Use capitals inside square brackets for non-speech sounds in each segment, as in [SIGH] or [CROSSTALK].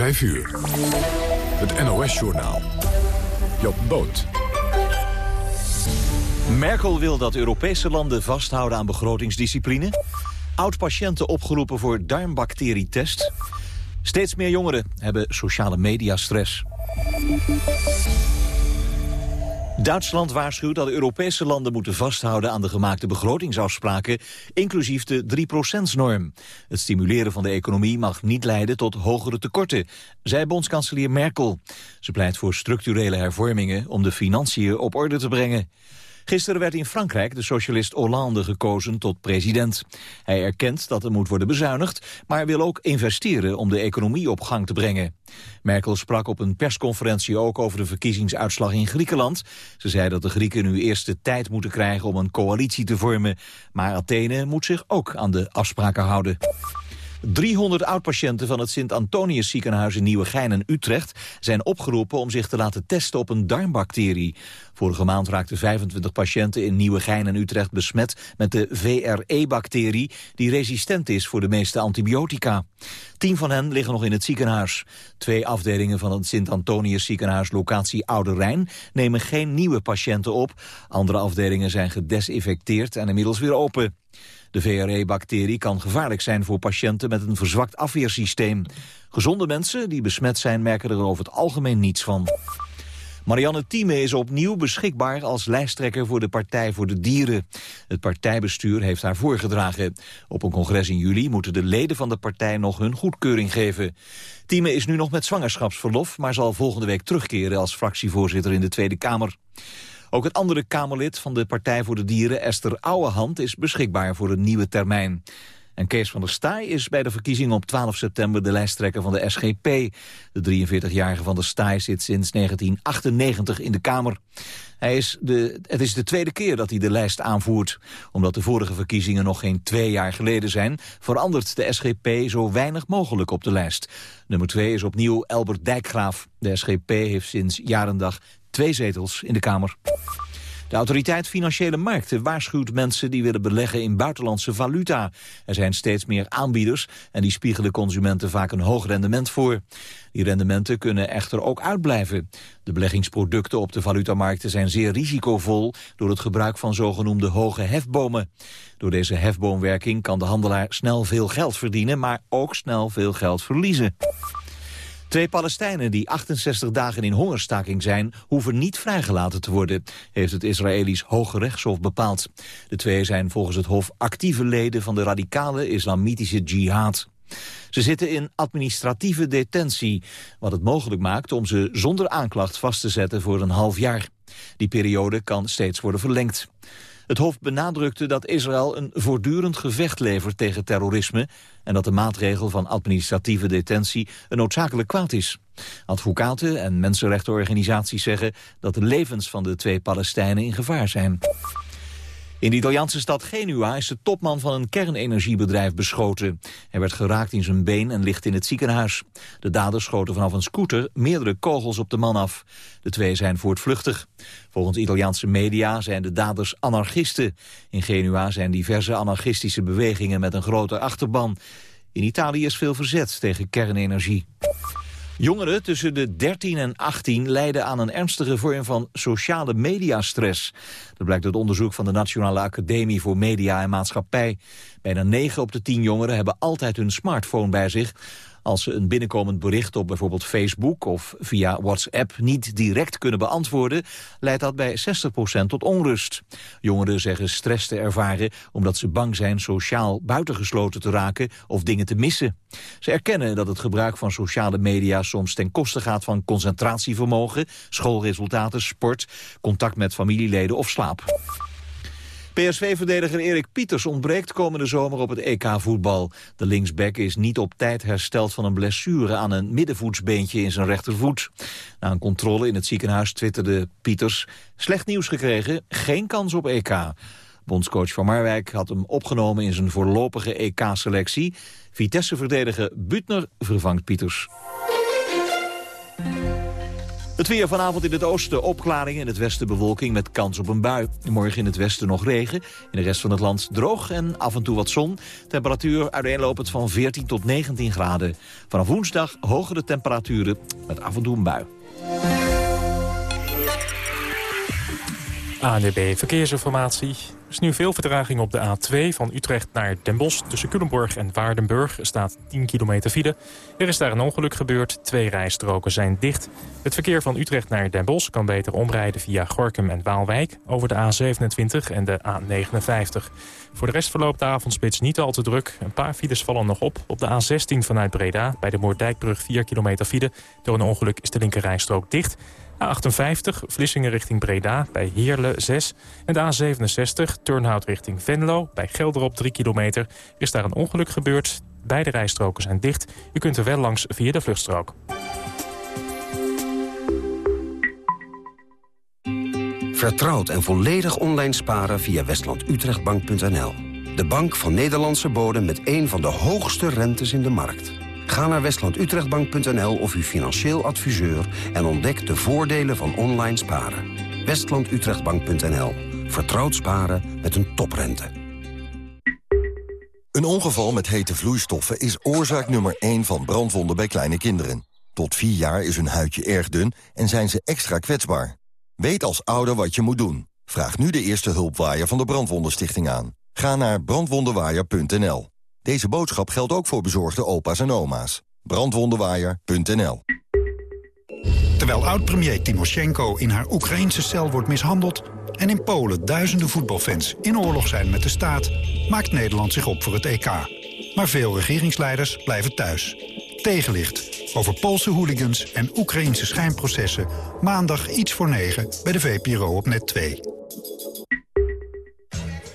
5 uur. Het NOS-journaal. Job Boot. Merkel wil dat Europese landen vasthouden aan begrotingsdiscipline. Oud-patiënten opgeroepen voor darmbacterietest. Steeds meer jongeren hebben sociale media-stress. Duitsland waarschuwt dat de Europese landen moeten vasthouden aan de gemaakte begrotingsafspraken, inclusief de 3%-norm. Het stimuleren van de economie mag niet leiden tot hogere tekorten, zei bondskanselier Merkel. Ze pleit voor structurele hervormingen om de financiën op orde te brengen. Gisteren werd in Frankrijk de socialist Hollande gekozen tot president. Hij erkent dat er moet worden bezuinigd, maar wil ook investeren om de economie op gang te brengen. Merkel sprak op een persconferentie ook over de verkiezingsuitslag in Griekenland. Ze zei dat de Grieken nu eerst de tijd moeten krijgen om een coalitie te vormen. Maar Athene moet zich ook aan de afspraken houden. 300 oud-patiënten van het Sint-Antonius ziekenhuis in Nieuwegein en Utrecht zijn opgeroepen om zich te laten testen op een darmbacterie. Vorige maand raakten 25 patiënten in Nieuwegein en Utrecht besmet met de VRE-bacterie die resistent is voor de meeste antibiotica. Tien van hen liggen nog in het ziekenhuis. Twee afdelingen van het Sint-Antonius ziekenhuis locatie Oude Rijn nemen geen nieuwe patiënten op. Andere afdelingen zijn gedesinfecteerd en inmiddels weer open. De VRE-bacterie kan gevaarlijk zijn voor patiënten met een verzwakt afweersysteem. Gezonde mensen die besmet zijn merken er over het algemeen niets van. Marianne Thieme is opnieuw beschikbaar als lijsttrekker voor de Partij voor de Dieren. Het partijbestuur heeft haar voorgedragen. Op een congres in juli moeten de leden van de partij nog hun goedkeuring geven. Thieme is nu nog met zwangerschapsverlof, maar zal volgende week terugkeren als fractievoorzitter in de Tweede Kamer. Ook het andere Kamerlid van de Partij voor de Dieren, Esther Ouwehand, is beschikbaar voor een nieuwe termijn. En Kees van der Staaij is bij de verkiezingen op 12 september de lijsttrekker van de SGP. De 43-jarige van der Staaij zit sinds 1998 in de Kamer. Hij is de, het is de tweede keer dat hij de lijst aanvoert. Omdat de vorige verkiezingen nog geen twee jaar geleden zijn... verandert de SGP zo weinig mogelijk op de lijst. Nummer twee is opnieuw Elbert Dijkgraaf. De SGP heeft sinds jarendag twee zetels in de Kamer. De autoriteit Financiële Markten waarschuwt mensen die willen beleggen in buitenlandse valuta. Er zijn steeds meer aanbieders en die spiegelen consumenten vaak een hoog rendement voor. Die rendementen kunnen echter ook uitblijven. De beleggingsproducten op de valutamarkten zijn zeer risicovol door het gebruik van zogenoemde hoge hefbomen. Door deze hefboomwerking kan de handelaar snel veel geld verdienen, maar ook snel veel geld verliezen. Twee Palestijnen die 68 dagen in hongerstaking zijn... hoeven niet vrijgelaten te worden, heeft het Israëlisch Hoge Rechtshof bepaald. De twee zijn volgens het Hof actieve leden van de radicale islamitische jihad. Ze zitten in administratieve detentie, wat het mogelijk maakt om ze zonder aanklacht vast te zetten voor een half jaar. Die periode kan steeds worden verlengd. Het Hof benadrukte dat Israël een voortdurend gevecht levert tegen terrorisme en dat de maatregel van administratieve detentie een noodzakelijk kwaad is. Advocaten en mensenrechtenorganisaties zeggen dat de levens van de twee Palestijnen in gevaar zijn. In de Italiaanse stad Genua is de topman van een kernenergiebedrijf beschoten. Hij werd geraakt in zijn been en ligt in het ziekenhuis. De daders schoten vanaf een scooter meerdere kogels op de man af. De twee zijn voortvluchtig. Volgens Italiaanse media zijn de daders anarchisten. In Genua zijn diverse anarchistische bewegingen met een grote achterban. In Italië is veel verzet tegen kernenergie. Jongeren tussen de 13 en 18 lijden aan een ernstige vorm van sociale mediastress. Dat blijkt uit onderzoek van de Nationale Academie voor Media en Maatschappij. Bijna 9 op de 10 jongeren hebben altijd hun smartphone bij zich. Als ze een binnenkomend bericht op bijvoorbeeld Facebook of via WhatsApp niet direct kunnen beantwoorden, leidt dat bij 60% tot onrust. Jongeren zeggen stress te ervaren omdat ze bang zijn sociaal buitengesloten te raken of dingen te missen. Ze erkennen dat het gebruik van sociale media soms ten koste gaat van concentratievermogen, schoolresultaten, sport, contact met familieleden of slaap. PSV-verdediger Erik Pieters ontbreekt komende zomer op het EK-voetbal. De linksback is niet op tijd hersteld van een blessure aan een middenvoetsbeentje in zijn rechtervoet. Na een controle in het ziekenhuis twitterde Pieters... slecht nieuws gekregen, geen kans op EK. Bondscoach Van Marwijk had hem opgenomen in zijn voorlopige EK-selectie. Vitesse-verdediger Butner vervangt Pieters. Het weer vanavond in het oosten opklaring, in het westen bewolking met kans op een bui. Morgen in het westen nog regen, in de rest van het land droog en af en toe wat zon. Temperatuur uiteenlopend van 14 tot 19 graden. Vanaf woensdag hogere temperaturen met af en toe een bui. ANDB Verkeersinformatie. Er is nu veel vertraging op de A2 van Utrecht naar Den Bosch. Tussen Culemborg en Waardenburg staat 10 kilometer file. Er is daar een ongeluk gebeurd. Twee rijstroken zijn dicht. Het verkeer van Utrecht naar Den Bosch kan beter omrijden via Gorkum en Waalwijk... over de A27 en de A59. Voor de rest verloopt de avondspits niet al te druk. Een paar files vallen nog op. Op de A16 vanuit Breda, bij de Moordijkbrug 4 kilometer file. Door een ongeluk is de linkerrijstrook dicht... A58 Vlissingen richting Breda bij Heerle 6. En de A67 Turnhout richting Venlo bij Gelderop 3 kilometer. Is daar een ongeluk gebeurd. Beide rijstroken zijn dicht. U kunt er wel langs via de vluchtstrook. Vertrouwd en volledig online sparen via westlandutrechtbank.nl. De bank van Nederlandse bodem met een van de hoogste rentes in de markt. Ga naar westlandutrechtbank.nl of uw financieel adviseur... en ontdek de voordelen van online sparen. westlandutrechtbank.nl. Vertrouwd sparen met een toprente. Een ongeval met hete vloeistoffen is oorzaak nummer 1 van brandwonden bij kleine kinderen. Tot 4 jaar is hun huidje erg dun en zijn ze extra kwetsbaar. Weet als ouder wat je moet doen. Vraag nu de eerste hulpwaaier van de Brandwondenstichting aan. Ga naar brandwondenwaaier.nl. Deze boodschap geldt ook voor bezorgde opa's en oma's. Brandwondenwaaier.nl Terwijl oud-premier Timoshenko in haar Oekraïnse cel wordt mishandeld... en in Polen duizenden voetbalfans in oorlog zijn met de staat... maakt Nederland zich op voor het EK. Maar veel regeringsleiders blijven thuis. Tegenlicht over Poolse hooligans en Oekraïnse schijnprocessen... maandag iets voor negen bij de VPRO op net 2.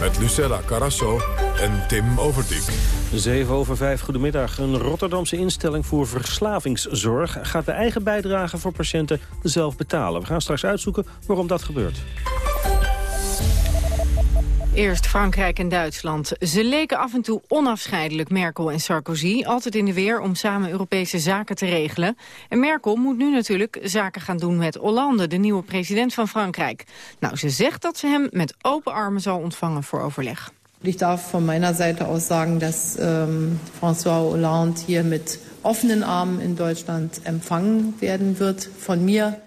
Met Lucella Carasso en Tim Overdijk. 7 over 5, goedemiddag. Een Rotterdamse instelling voor verslavingszorg... gaat de eigen bijdrage voor patiënten zelf betalen. We gaan straks uitzoeken waarom dat gebeurt. Eerst Frankrijk en Duitsland. Ze leken af en toe onafscheidelijk, Merkel en Sarkozy. Altijd in de weer om samen Europese zaken te regelen. En Merkel moet nu natuurlijk zaken gaan doen met Hollande, de nieuwe president van Frankrijk. Nou, ze zegt dat ze hem met open armen zal ontvangen voor overleg. Ik darf van meiner Seite aus sagen, dass ähm, François Hollande hier mit offenen Armen in Deutschland empfangen werden wird von mir.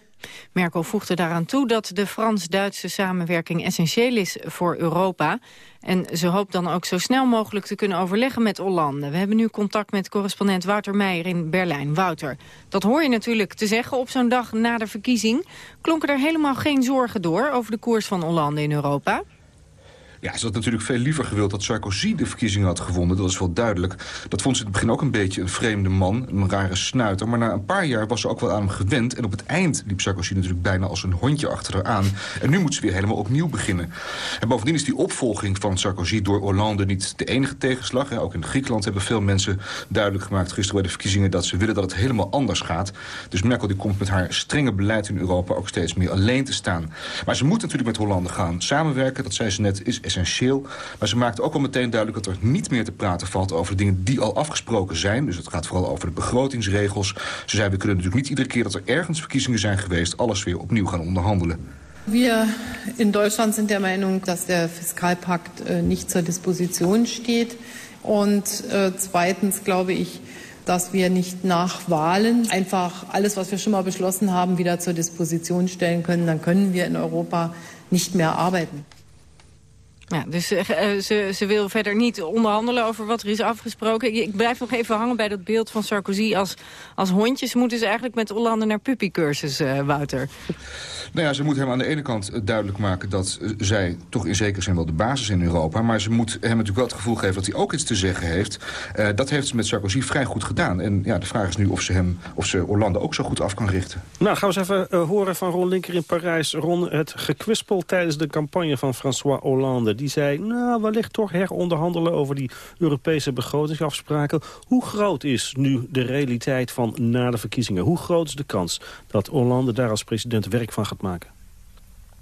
Merkel voegde daaraan toe dat de Frans-Duitse samenwerking essentieel is voor Europa. En ze hoopt dan ook zo snel mogelijk te kunnen overleggen met Hollande. We hebben nu contact met correspondent Wouter Meijer in Berlijn. Wouter, dat hoor je natuurlijk te zeggen op zo'n dag na de verkiezing. Klonken er helemaal geen zorgen door over de koers van Hollande in Europa? Ja, ze had natuurlijk veel liever gewild dat Sarkozy de verkiezingen had gewonnen. Dat is wel duidelijk. Dat vond ze in het begin ook een beetje een vreemde man, een rare snuiter. Maar na een paar jaar was ze ook wel aan hem gewend. En op het eind liep Sarkozy natuurlijk bijna als een hondje achter haar aan. En nu moet ze weer helemaal opnieuw beginnen. En bovendien is die opvolging van Sarkozy door Hollande niet de enige tegenslag. Ook in Griekenland hebben veel mensen duidelijk gemaakt gisteren bij de verkiezingen... dat ze willen dat het helemaal anders gaat. Dus Merkel die komt met haar strenge beleid in Europa ook steeds meer alleen te staan. Maar ze moet natuurlijk met Hollande gaan samenwerken. Dat zei ze net, is essentieel. Maar ze maakte ook al meteen duidelijk dat er niet meer te praten valt... over dingen die al afgesproken zijn. Dus het gaat vooral over de begrotingsregels. Ze zei, we kunnen natuurlijk niet iedere keer dat er ergens verkiezingen zijn geweest... alles weer opnieuw gaan onderhandelen. Wir in Deutschland sind der Meinung, dass der Fiskalpakt äh, nicht zur Disposition steht. Und äh, zweitens glaube ich, dass wir nicht nach Wahlen einfach alles, was wir schon mal beschlossen haben, wieder zur Disposition stellen können. Dann können wir in Europa nicht mehr arbeiten. Ja, dus uh, ze, ze wil verder niet onderhandelen over wat er is afgesproken. Ik blijf nog even hangen bij dat beeld van Sarkozy als, als hondjes. Moeten ze eigenlijk met Hollande naar puppycursus, uh, Wouter? Nou ja, ze moet hem aan de ene kant eh, duidelijk maken... dat eh, zij toch in zekere zin wel de basis in Europa... maar ze moet hem natuurlijk wel het gevoel geven dat hij ook iets te zeggen heeft. Uh, dat heeft ze met Sarkozy vrij goed gedaan. En ja, de vraag is nu of ze, hem, of ze Hollande ook zo goed af kan richten. Nou, gaan we eens even horen van Ron Linker in Parijs. Ron, het gekwispel tijdens de campagne van François Hollande. Die zei, nou, wellicht toch heronderhandelen over die Europese begrotingsafspraken. Hoe groot is nu de realiteit van na de verkiezingen? Hoe groot is de kans dat Hollande daar als president werk van gaat maken?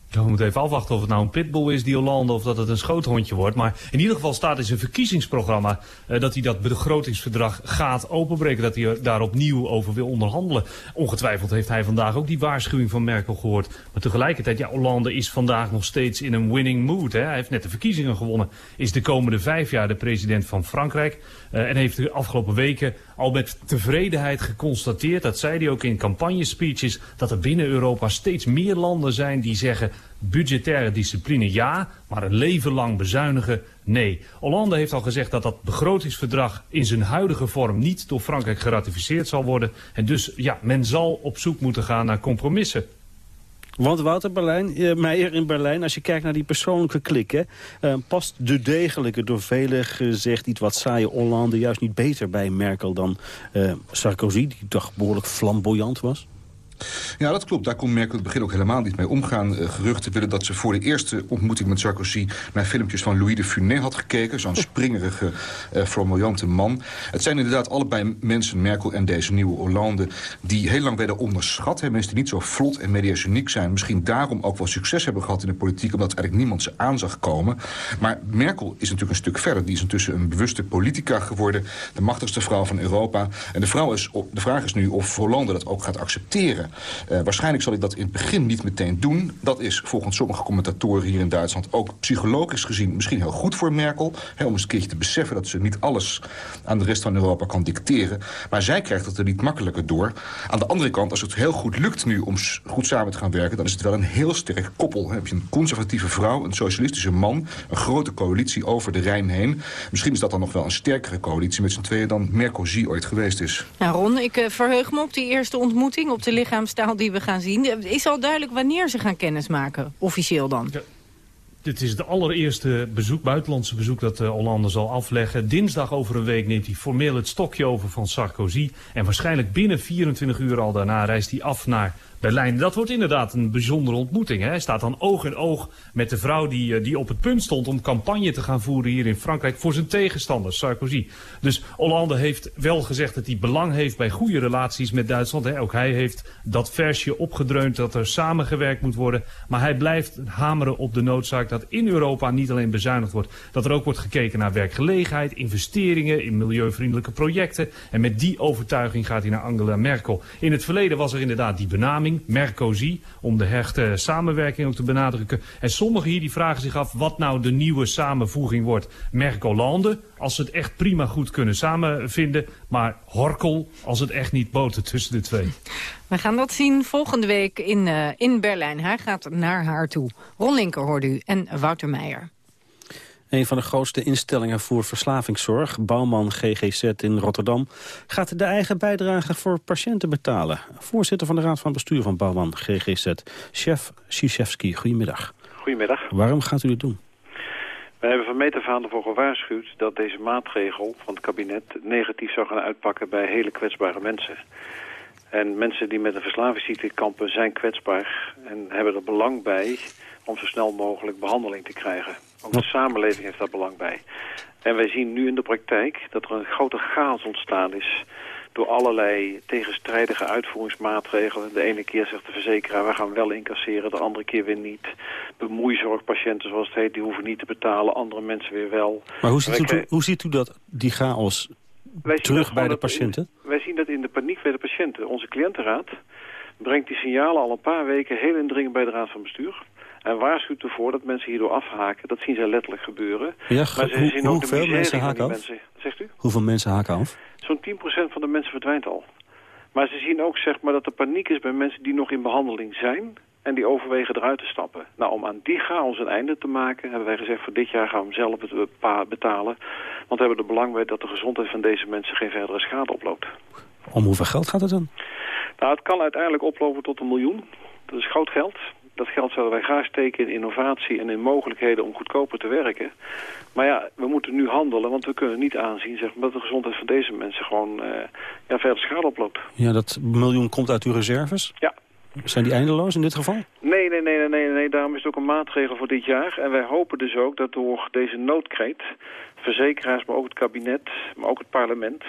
Ja, we moeten even afwachten of het nou een pitbull is, die Hollande, of dat het een schoothondje wordt. Maar in ieder geval staat in zijn verkiezingsprogramma uh, dat hij dat begrotingsverdrag gaat openbreken. Dat hij daar opnieuw over wil onderhandelen. Ongetwijfeld heeft hij vandaag ook die waarschuwing van Merkel gehoord. Maar tegelijkertijd, ja, Hollande is vandaag nog steeds in een winning mood. Hè. Hij heeft net de verkiezingen gewonnen. Is de komende vijf jaar de president van Frankrijk. Uh, en heeft de afgelopen weken al met tevredenheid geconstateerd, dat zei hij ook in campagnespeeches, dat er binnen Europa steeds meer landen zijn die zeggen budgettaire discipline ja, maar een leven lang bezuinigen nee. Hollande heeft al gezegd dat dat begrotingsverdrag in zijn huidige vorm niet door Frankrijk geratificeerd zal worden. En dus ja, men zal op zoek moeten gaan naar compromissen. Want Wouter Berlijn, eh, Meijer in Berlijn, als je kijkt naar die persoonlijke klik... Hè, uh, past de degelijke, door velen gezegd, iets wat saaie Hollande... juist niet beter bij Merkel dan uh, Sarkozy, die toch behoorlijk flamboyant was? Ja, dat klopt. Daar kon Merkel in het begin ook helemaal niet mee omgaan. Uh, geruchten willen dat ze voor de eerste ontmoeting met Sarkozy... naar filmpjes van Louis de Funès had gekeken. Zo'n [LAUGHS] springerige, uh, flamboyante man. Het zijn inderdaad allebei mensen, Merkel en deze nieuwe Hollande... die heel lang werden onderschat. Hè. Mensen die niet zo vlot en mediageniek zijn. Misschien daarom ook wel succes hebben gehad in de politiek... omdat eigenlijk niemand ze aan zag komen. Maar Merkel is natuurlijk een stuk verder. Die is intussen een bewuste politica geworden. De machtigste vrouw van Europa. En de, vrouw is, de vraag is nu of Hollande dat ook gaat accepteren. Uh, waarschijnlijk zal hij dat in het begin niet meteen doen. Dat is volgens sommige commentatoren hier in Duitsland ook psychologisch gezien misschien heel goed voor Merkel. Om eens een keertje te beseffen dat ze niet alles aan de rest van Europa kan dicteren. Maar zij krijgt het er niet makkelijker door. Aan de andere kant, als het heel goed lukt nu om goed samen te gaan werken... dan is het wel een heel sterk koppel. Dan heb je een conservatieve vrouw, een socialistische man... een grote coalitie over de Rijn heen. Misschien is dat dan nog wel een sterkere coalitie met z'n tweeën... dan Merkozy ooit geweest is. Nou Ron, ik uh, verheug me op die eerste ontmoeting op de lichaamstaal die we gaan zien. Is al duidelijk wanneer ze gaan kennismaken, officieel dan? Dit is het allereerste bezoek, buitenlandse bezoek dat uh, Hollande zal afleggen. Dinsdag over een week neemt hij formeel het stokje over van Sarkozy. En waarschijnlijk binnen 24 uur al daarna reist hij af naar Berlijn. Dat wordt inderdaad een bijzondere ontmoeting. Hè? Hij staat dan oog in oog met de vrouw die, die op het punt stond om campagne te gaan voeren hier in Frankrijk voor zijn tegenstander, Sarkozy. Dus Hollande heeft wel gezegd dat hij belang heeft bij goede relaties met Duitsland. Hè? Ook hij heeft dat versje opgedreund dat er samengewerkt moet worden. Maar hij blijft hameren op de noodzaak dat in Europa niet alleen bezuinigd wordt. Dat er ook wordt gekeken naar werkgelegenheid, investeringen in milieuvriendelijke projecten. En met die overtuiging gaat hij naar Angela Merkel. In het verleden was er inderdaad die benaming. Mercosi, om de hechte samenwerking ook te benadrukken. En sommigen hier die vragen zich af wat nou de nieuwe samenvoeging wordt. Mercolande, als ze het echt prima goed kunnen samenvinden. Maar Horkel, als het echt niet boten tussen de twee. [LAUGHS] We gaan dat zien volgende week in, uh, in Berlijn. Hij gaat naar haar toe. Ron Linker hoorde u en Wouter Meijer. Een van de grootste instellingen voor verslavingszorg, Bouwman GGZ in Rotterdam, gaat de eigen bijdrage voor patiënten betalen. Voorzitter van de Raad van Bestuur van Bouwman GGZ, chef Szyszewski, goedemiddag. Goedemiddag. Waarom gaat u dit doen? Wij hebben van meet af aan ervoor gewaarschuwd dat deze maatregel van het kabinet negatief zou gaan uitpakken bij hele kwetsbare mensen. En mensen die met een verslavingsziekte kampen zijn kwetsbaar en hebben er belang bij om zo snel mogelijk behandeling te krijgen. Ook de samenleving heeft daar belang bij. En wij zien nu in de praktijk dat er een grote chaos ontstaan is door allerlei tegenstrijdige uitvoeringsmaatregelen. De ene keer zegt de verzekeraar, we gaan wel incasseren, de andere keer weer niet. Bemoeizorgpatiënten, zoals het heet, die hoeven niet te betalen, andere mensen weer wel. Maar hoe ziet, u, hoe ziet u dat, die chaos terug bij de patiënten? In, wij zien dat in de paniek bij de patiënten. Onze cliëntenraad brengt die signalen al een paar weken heel indringend bij de Raad van Bestuur. En waarschuwt ervoor dat mensen hierdoor afhaken. Dat zien zij letterlijk gebeuren. Ja, maar ze zien ook hoeveel mensen haken af? Mensen. Zegt u? Hoeveel mensen haken af? Zo'n 10% van de mensen verdwijnt al. Maar ze zien ook zeg maar, dat er paniek is bij mensen die nog in behandeling zijn... en die overwegen eruit te stappen. Nou, om aan die chaos een einde te maken... hebben wij gezegd, voor dit jaar gaan we hem zelf betalen. Want we hebben er belang bij dat de gezondheid van deze mensen... geen verdere schade oploopt. Om hoeveel geld gaat het dan? Nou, het kan uiteindelijk oplopen tot een miljoen. Dat is groot geld. Dat geld zouden wij graag steken in innovatie en in mogelijkheden om goedkoper te werken. Maar ja, we moeten nu handelen, want we kunnen niet aanzien zeg, dat de gezondheid van deze mensen gewoon uh, ja, verder schade oploopt. Ja, dat miljoen komt uit uw reserves? Ja. Zijn die eindeloos in dit geval? Nee, nee, nee, nee, nee, nee. Daarom is het ook een maatregel voor dit jaar. En wij hopen dus ook dat door deze noodkreet verzekeraars, maar ook het kabinet, maar ook het parlement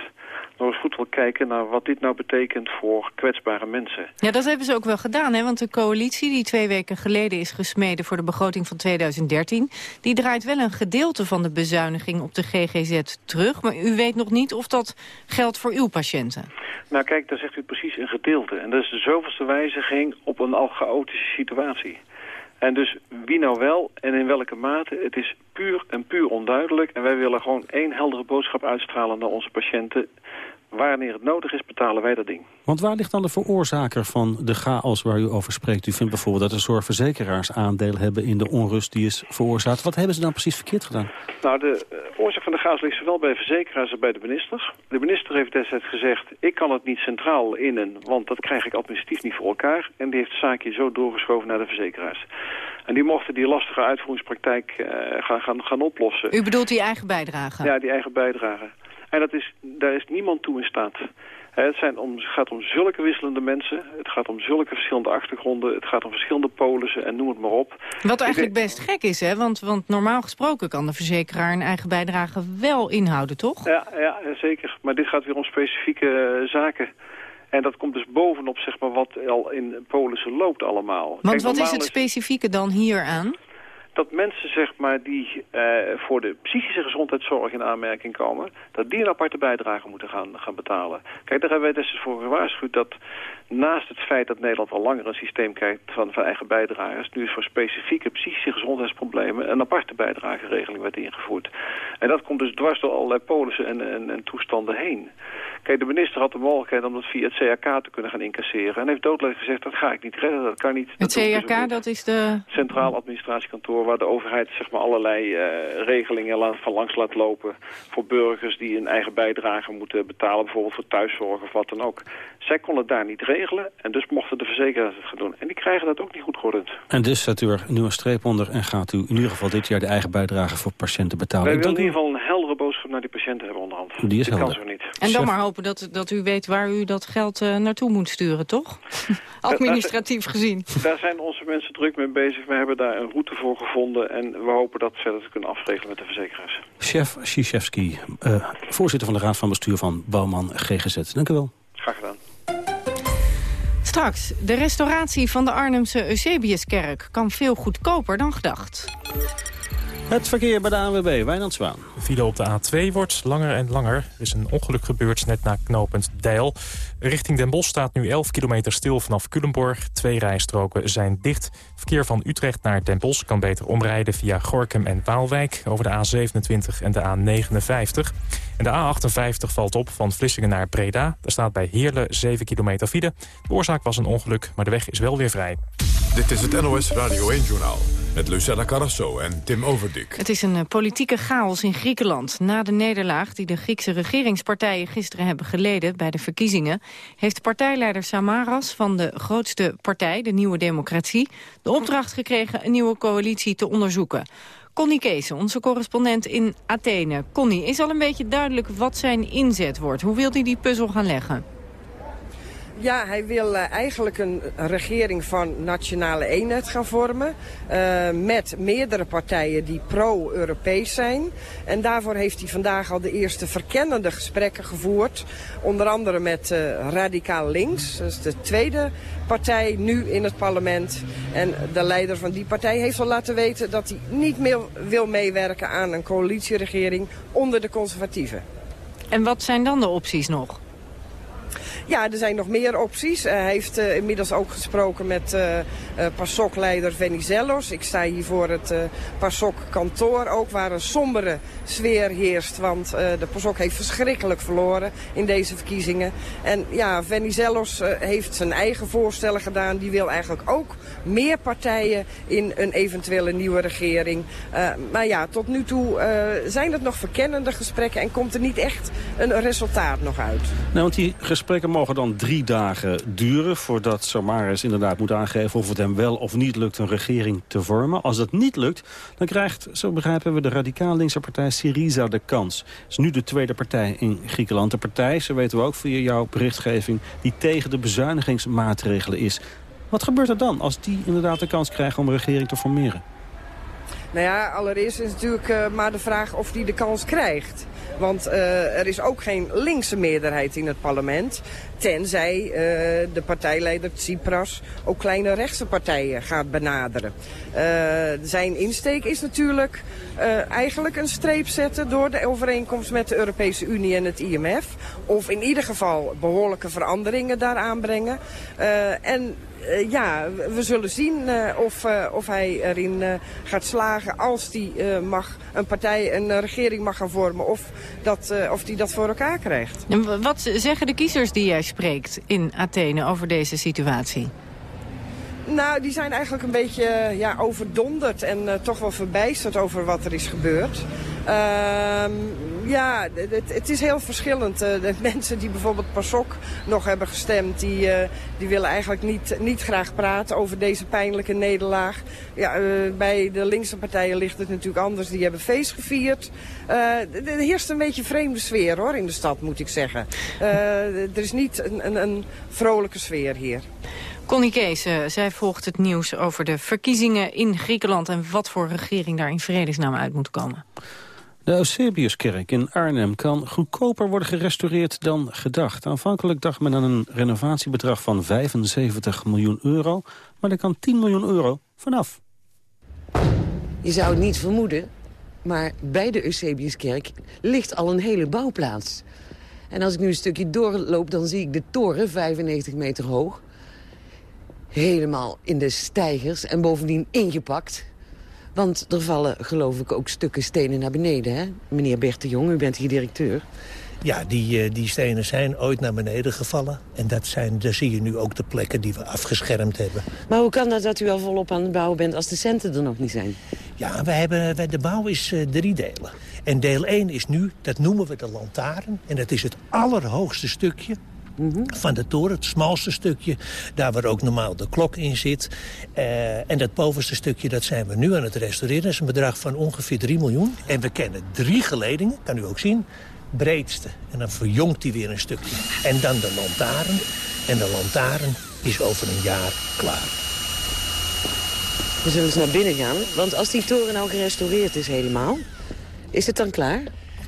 nog eens goed wil kijken naar wat dit nou betekent voor kwetsbare mensen. Ja, dat hebben ze ook wel gedaan, hè? want de coalitie die twee weken geleden is gesmeden voor de begroting van 2013, die draait wel een gedeelte van de bezuiniging op de GGZ terug, maar u weet nog niet of dat geldt voor uw patiënten. Nou kijk, daar zegt u precies een gedeelte. En dat is de zoveelste wijziging op een al chaotische situatie. En dus wie nou wel en in welke mate, het is puur en puur onduidelijk. En wij willen gewoon één heldere boodschap uitstralen naar onze patiënten. Wanneer het nodig is, betalen wij dat ding. Want waar ligt dan de veroorzaker van de chaos waar u over spreekt? U vindt bijvoorbeeld dat de zorgverzekeraars aandeel hebben in de onrust die is veroorzaakt. Wat hebben ze dan precies verkeerd gedaan? Nou, de uh, oorzaak van de chaos ligt zowel bij verzekeraars als bij de minister. De minister heeft destijds gezegd, ik kan het niet centraal innen, want dat krijg ik administratief niet voor elkaar. En die heeft het zaakje zo doorgeschoven naar de verzekeraars. En die mochten die lastige uitvoeringspraktijk uh, gaan, gaan, gaan oplossen. U bedoelt die eigen bijdrage? Ja, die eigen bijdrage. En dat is, daar is niemand toe in staat. Het, zijn om, het gaat om zulke wisselende mensen. Het gaat om zulke verschillende achtergronden. Het gaat om verschillende polissen en noem het maar op. Wat eigenlijk best gek is, hè? Want, want normaal gesproken kan de verzekeraar een eigen bijdrage wel inhouden, toch? Ja, ja, zeker. Maar dit gaat weer om specifieke uh, zaken. En dat komt dus bovenop zeg maar, wat al in polissen loopt allemaal. Want Kijk, wat is het specifieke dan hier aan? Dat mensen zeg maar, die uh, voor de psychische gezondheidszorg in aanmerking komen... dat die een aparte bijdrage moeten gaan, gaan betalen. Kijk, daar hebben wij destijds voor gewaarschuwd dat naast het feit dat Nederland al langer een systeem krijgt van, van eigen bijdragers... nu is voor specifieke psychische gezondheidsproblemen een aparte bijdrageregeling werd ingevoerd. En dat komt dus dwars door allerlei polissen en, en, en toestanden heen. Kijk, de minister had de mogelijkheid om dat via het CAK te kunnen gaan incasseren. En heeft doodleuk gezegd, dat ga ik niet redden, dat kan niet. Het dat CAK, dat is de... Centraal Administratiekantoor, waar de overheid zeg maar, allerlei uh, regelingen van langs laat lopen... voor burgers die een eigen bijdrage moeten betalen, bijvoorbeeld voor thuiszorg of wat dan ook. Zij konden het daar niet regelen en dus mochten de verzekeraars het gaan doen. En die krijgen dat ook niet goed gerund. En dus zet u er nu een streep onder en gaat u in ieder geval dit jaar de eigen bijdrage voor patiënten betalen. Wij willen in ieder geval een naar die patiënten hebben onderhand. Die is helder. kan zo niet. En dan maar hopen dat, dat u weet waar u dat geld uh, naartoe moet sturen, toch? [LAUGHS] Administratief gezien. [LAUGHS] Daar zijn onze mensen druk mee bezig. We hebben daar een route voor gevonden en we hopen dat verder te kunnen afregelen met de verzekeraars. Chef Shishevski, uh, voorzitter van de Raad van Bestuur van Bouwman GGZ. Dank u wel. Graag gedaan. Straks, de restauratie van de Arnhemse Eusebiuskerk kan veel goedkoper dan gedacht. Het verkeer bij de ANWB, Wijnand Zwaan. De file op de A2 wordt langer en langer. Er is een ongeluk gebeurd net na knooppunt Deil. Richting Den Bosch staat nu 11 kilometer stil vanaf Culemborg. Twee rijstroken zijn dicht. Verkeer van Utrecht naar Den Bosch kan beter omrijden via Gorkum en Waalwijk... over de A27 en de A59. En de A58 valt op van Vlissingen naar Breda. Daar staat bij Heerlen 7 kilometer file. De oorzaak was een ongeluk, maar de weg is wel weer vrij. Dit is het NOS Radio 1-journaal met Lucella Carrasso en Tim Overdik. Het is een uh, politieke chaos in Griekenland. Na de nederlaag die de Griekse regeringspartijen gisteren hebben geleden bij de verkiezingen... heeft partijleider Samaras van de grootste partij, de Nieuwe Democratie... de opdracht gekregen een nieuwe coalitie te onderzoeken. Connie Kees, onze correspondent in Athene. Connie, is al een beetje duidelijk wat zijn inzet wordt. Hoe wil hij die puzzel gaan leggen? Ja, hij wil uh, eigenlijk een regering van nationale eenheid gaan vormen. Uh, met meerdere partijen die pro-Europees zijn. En daarvoor heeft hij vandaag al de eerste verkennende gesprekken gevoerd. Onder andere met uh, Radicaal Links. Dat is de tweede partij nu in het parlement. En de leider van die partij heeft al laten weten dat hij niet meer wil meewerken aan een coalitieregering onder de conservatieven. En wat zijn dan de opties nog? Ja, er zijn nog meer opties. Uh, hij heeft uh, inmiddels ook gesproken met uh, PASOK-leider Venizelos. Ik sta hier voor het PASOK-kantoor ook, waar een sombere sfeer heerst. Want de PASOK heeft verschrikkelijk verloren in deze verkiezingen. En ja, Venizelos heeft zijn eigen voorstellen gedaan. Die wil eigenlijk ook meer partijen in een eventuele nieuwe regering. maar ja, tot nu toe zijn het nog verkennende gesprekken en komt er niet echt een resultaat nog uit. Nou, want die gesprekken gesprekken mogen dan drie dagen duren... voordat Samaras inderdaad moet aangeven of het hem wel of niet lukt... een regering te vormen. Als dat niet lukt, dan krijgt, zo begrijpen we... de radicaal linkse partij Syriza de kans. Het is nu de tweede partij in Griekenland. De partij, zo weten we ook via jouw berichtgeving... die tegen de bezuinigingsmaatregelen is. Wat gebeurt er dan als die inderdaad de kans krijgen om een regering te formeren? Nou ja, allereerst is natuurlijk uh, maar de vraag of hij de kans krijgt. Want uh, er is ook geen linkse meerderheid in het parlement. Tenzij uh, de partijleider Tsipras ook kleine rechtse partijen gaat benaderen. zijn insteek is natuurlijk eigenlijk een streep zetten door de overeenkomst met de Europese Unie en het IMF. Of in ieder geval behoorlijke veranderingen daaraan brengen. en uh, ja, we zullen zien uh, of, uh, of hij erin gaat slagen als hij mag een partij, een regering mag gaan vormen. Of dat, of die dat voor elkaar krijgt. En wat zeggen de kiezers die jij spreekt in Athene over deze situatie? Nou, die zijn eigenlijk een beetje ja, overdonderd en uh, toch wel verbijsterd over wat er is gebeurd. Uh, ja, het, het, is heel verschillend. Uh, de mensen die bijvoorbeeld PASOK nog hebben gestemd... die, uh, die willen eigenlijk niet, niet graag praten over deze pijnlijke nederlaag. Ja, bij de linkse partijen ligt het natuurlijk anders. Die hebben feest gevierd. er heerst een beetje vreemde sfeer hoor, in de stad, moet ik zeggen. er is niet een, een, een vrolijke sfeer hier. Connie Kees, zij volgt het nieuws over de verkiezingen in Griekenland... en wat voor regering daar in vredesnaam uit moet komen. De Eusebiuskerk in Arnhem kan goedkoper worden gerestaureerd dan gedacht. Aanvankelijk dacht men aan een renovatiebedrag van 75 miljoen euro... maar er kan 10 miljoen euro vanaf. Je zou het niet vermoeden, maar bij de Eusebiuskerk ligt al een hele bouwplaats. En als ik nu een stukje doorloop, dan zie ik de toren, 95 meter hoog helemaal in de stijgers en bovendien ingepakt. Want er vallen, geloof ik, ook stukken stenen naar beneden, hè? Meneer Bert de Jong, u bent hier directeur. Ja, die, eh, die stenen zijn ooit naar beneden gevallen. En dat zijn, daar zie je nu ook de plekken die we afgeschermd hebben. Maar hoe kan dat dat u al volop aan het bouwen bent als de centen er nog niet zijn? Ja, we hebben, de bouw is uh, drie delen. En deel 1 is nu, dat noemen we de lantaarn. En dat is het allerhoogste stukje van de toren. Het smalste stukje, daar waar ook normaal de klok in zit. Uh, en dat bovenste stukje, dat zijn we nu aan het restaureren. Dat is een bedrag van ongeveer 3 miljoen. En we kennen drie geledingen, kan u ook zien. Breedste. En dan verjongt hij weer een stukje. En dan de lantaarn. En de lantaarn is over een jaar klaar. We zullen eens naar binnen gaan. Want als die toren nou gerestaureerd is helemaal... is het dan klaar?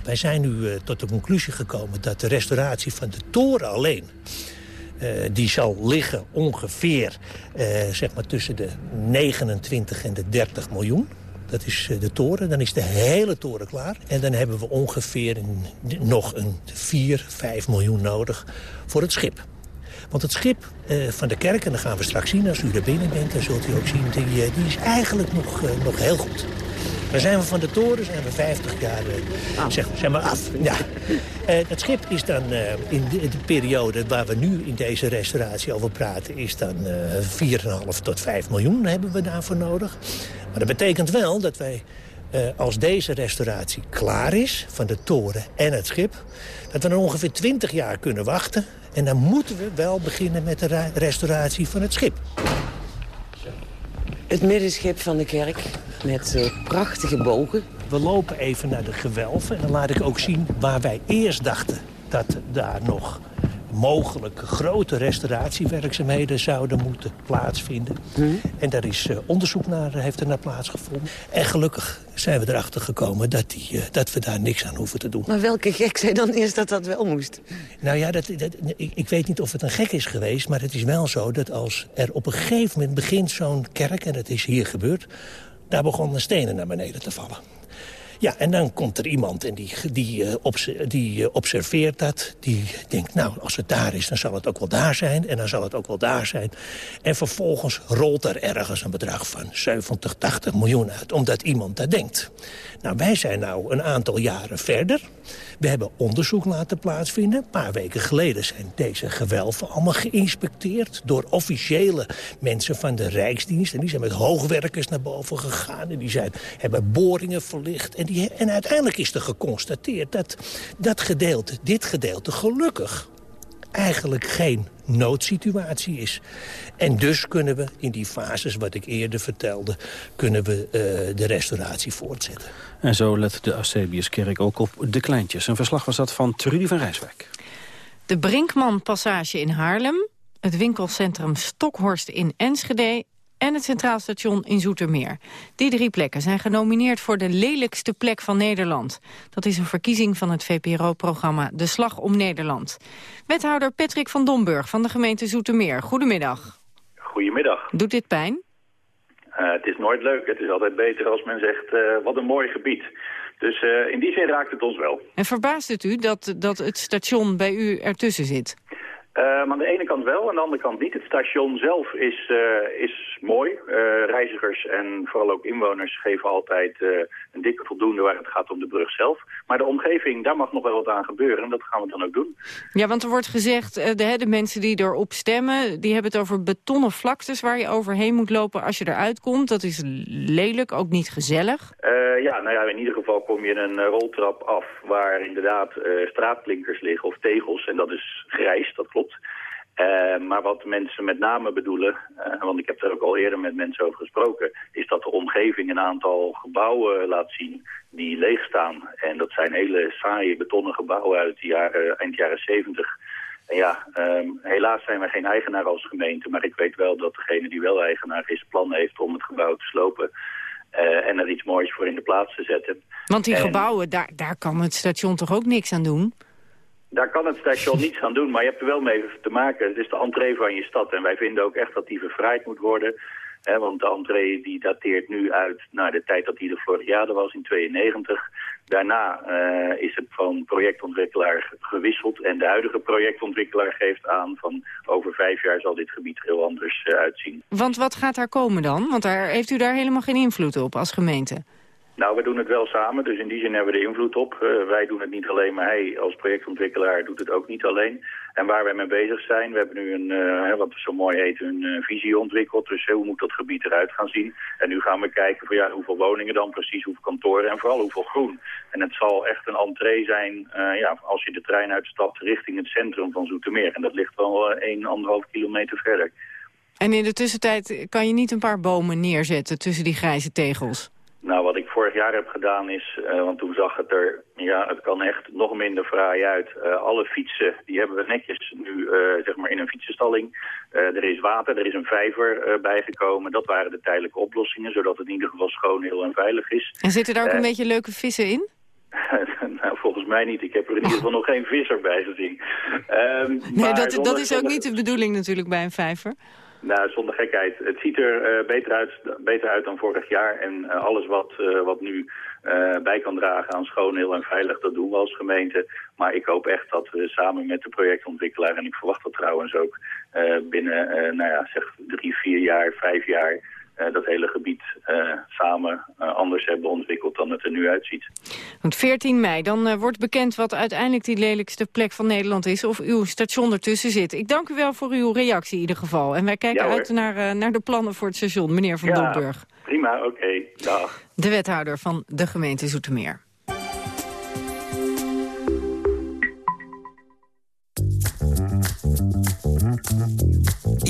Wij zijn nu uh, tot de conclusie gekomen dat de restauratie van de toren alleen... Uh, die zal liggen ongeveer uh, zeg maar tussen de 29 en de 30 miljoen. Dat is de toren. Dan is de hele toren klaar. En dan hebben we ongeveer nog een 4, 5 miljoen nodig voor het schip. Want het schip van de kerk, en dat gaan we straks zien als u er binnen bent... dan zult u ook zien, die, die is eigenlijk nog, nog heel goed. Daar zijn we van de toren, zijn we 50 jaar uh, zeg, zeg, maar af. Ja. [LAUGHS] Uh, het schip is dan uh, in de, de, periode waar we nu in deze restauratie over praten... is dan 4,5 tot 5 miljoen hebben we daarvoor nodig. Maar dat betekent wel dat wij, als deze restauratie klaar is... van de toren en het schip, dat we dan ongeveer 20 jaar kunnen wachten. En dan moeten we wel beginnen met de restauratie van het schip. Het middenschip van de kerk met uh, prachtige bogen. We lopen even naar de gewelven en dan laat ik ook zien waar wij eerst dachten dat daar nog mogelijk grote restauratiewerkzaamheden zouden moeten plaatsvinden. Hmm. En daar is uh, onderzoek naar, heeft er naar plaatsgevonden. En gelukkig zijn we erachter gekomen dat, die, uh, dat we daar niks aan hoeven te doen. Maar welke gek zei dan eerst dat dat wel moest? Nou ja, dat, dat, ik, ik, weet niet of het een gek is geweest... maar het is wel zo dat als er op een gegeven moment begint zo'n kerk... en dat is hier gebeurd, daar begonnen stenen naar beneden te vallen. Ja, en dan komt er iemand en die, die, uh, die uh, observeert dat. Die denkt, nou, als het daar is, dan zal het ook wel daar zijn. En dan zal het ook wel daar zijn. En vervolgens rolt er ergens een bedrag van 70, 80 miljoen uit. Omdat iemand dat denkt. Nou, wij zijn nou een aantal jaren verder. We hebben onderzoek laten plaatsvinden. Een paar weken geleden zijn deze gewelven allemaal geïnspecteerd... door officiële mensen van de Rijksdienst. En die zijn met hoogwerkers naar boven gegaan. En die zijn, hebben boringen verlicht. En, die, en uiteindelijk is er geconstateerd dat dat gedeelte, dit gedeelte, gelukkig eigenlijk geen noodsituatie is. En dus kunnen we in die fases, wat ik eerder vertelde... kunnen we uh, de restauratie voortzetten. En zo let de Eusebiuskerk ook op de kleintjes. Een verslag was dat van Trudy van Rijswijk. De Brinkman-passage in Haarlem, het winkelcentrum Stokhorst in Enschede en het Centraal Station in Zoetermeer. Die drie plekken zijn genomineerd voor de lelijkste plek van Nederland. Dat is een verkiezing van het VPRO-programma De Slag om Nederland. Wethouder Patrick van Domburg van de gemeente Zoetermeer. Goedemiddag. Goedemiddag. Doet dit pijn? Uh, het is nooit leuk. Het is altijd beter als men zegt, uh, wat een mooi gebied. Dus uh, in die zin raakt het ons wel. En verbaast het u dat, dat het station bij u ertussen zit? Uh, maar aan de ene kant wel, aan de andere kant niet. Het station zelf is, uh, is mooi. Uh, reizigers en vooral ook inwoners geven altijd een dikke voldoende waar het gaat om de brug zelf. Maar de omgeving, daar mag nog wel wat aan gebeuren en dat gaan we dan ook doen. Ja, want er wordt gezegd, de, de mensen die erop stemmen, die hebben het over betonnen vlaktes waar je overheen moet lopen als je eruit komt. Dat is lelijk, ook niet gezellig. ja, nou ja, in ieder geval kom je een roltrap af waar inderdaad straatklinkers liggen of tegels en dat is grijs, dat klopt. Uh, maar wat mensen met name bedoelen, uh, want ik heb er ook al eerder met mensen over gesproken, is dat de omgeving een aantal gebouwen laat zien die leeg staan. En dat zijn hele saaie betonnen gebouwen uit de jaren, eind jaren 70. En ja, um, helaas zijn wij geen eigenaar als gemeente, maar ik weet wel dat degene die wel eigenaar is plan heeft om het gebouw te slopen. Uh, en er iets moois voor in de plaats te zetten. Want die en... gebouwen, daar, daar kan het station toch ook niks aan doen? Daar kan het station niets aan doen, maar je hebt er wel mee te maken. Het is de entree van je stad en wij vinden ook echt dat die verfraaid moet worden. Want de entree die dateert nu uit naar de tijd dat hij de Floriade was in 92. Daarna uh, is het van projectontwikkelaar gewisseld. En de huidige projectontwikkelaar geeft aan van over vijf jaar zal dit gebied heel anders uh, uitzien. Want wat gaat daar komen dan? Want daar heeft u daar helemaal geen invloed op als gemeente. Nou, we doen het wel samen, dus in die zin hebben we er invloed op. Uh, wij doen het niet alleen, maar hij als projectontwikkelaar doet het ook niet alleen. En waar wij mee bezig zijn, we hebben nu een, uh, wat zo mooi heet, een uh, visie ontwikkeld. Dus hoe moet dat gebied eruit gaan zien? En nu gaan we kijken van ja, hoeveel woningen dan precies, hoeveel kantoren en vooral hoeveel groen. En het zal echt een entree zijn, ja, als je de trein uitstapt richting het centrum van Zoetermeer. En dat ligt wel 1,5 kilometer verder. En in de tussentijd kan je niet een paar bomen neerzetten tussen die grijze tegels? Nou, wat ik vorig jaar heb gedaan is, uh, want toen zag het er, ja, het kan echt nog minder fraai uit. Uh, alle fietsen, die hebben we netjes nu, uh, zeg maar, in een fietsenstalling. er is water, er is een vijver bijgekomen. Dat waren de tijdelijke oplossingen, zodat het in ieder geval schoon, heel en veilig is. En zitten daar ook een beetje leuke vissen in? [LAUGHS] nou, volgens mij niet. Ik heb er in ieder geval nog geen visser bij gezien. Um, nee, dat, dat is ook niet de bedoeling natuurlijk bij een vijver. Nou, zonder gekheid. Het ziet er uh, beter, uit, beter uit dan vorig jaar. En uh, alles wat, uh, wat nu bij kan dragen aan schoon, heel en veilig, dat doen we als gemeente. Maar ik hoop echt dat we samen met de projectontwikkelaar, en ik verwacht dat trouwens ook binnen nou ja, zeg drie, vier jaar, vijf jaar... Uh, dat hele gebied uh, samen uh, anders hebben ontwikkeld dan het er nu uitziet. Want 14 mei, dan wordt bekend wat uiteindelijk die lelijkste plek van Nederland is... of uw station ertussen zit. Ik dank u wel voor uw reactie in ieder geval. En wij kijken ja, uit naar, naar de plannen voor het station, meneer Van ja, Domburg. prima, oké. Okay. Dag. De wethouder van de gemeente Zoetermeer.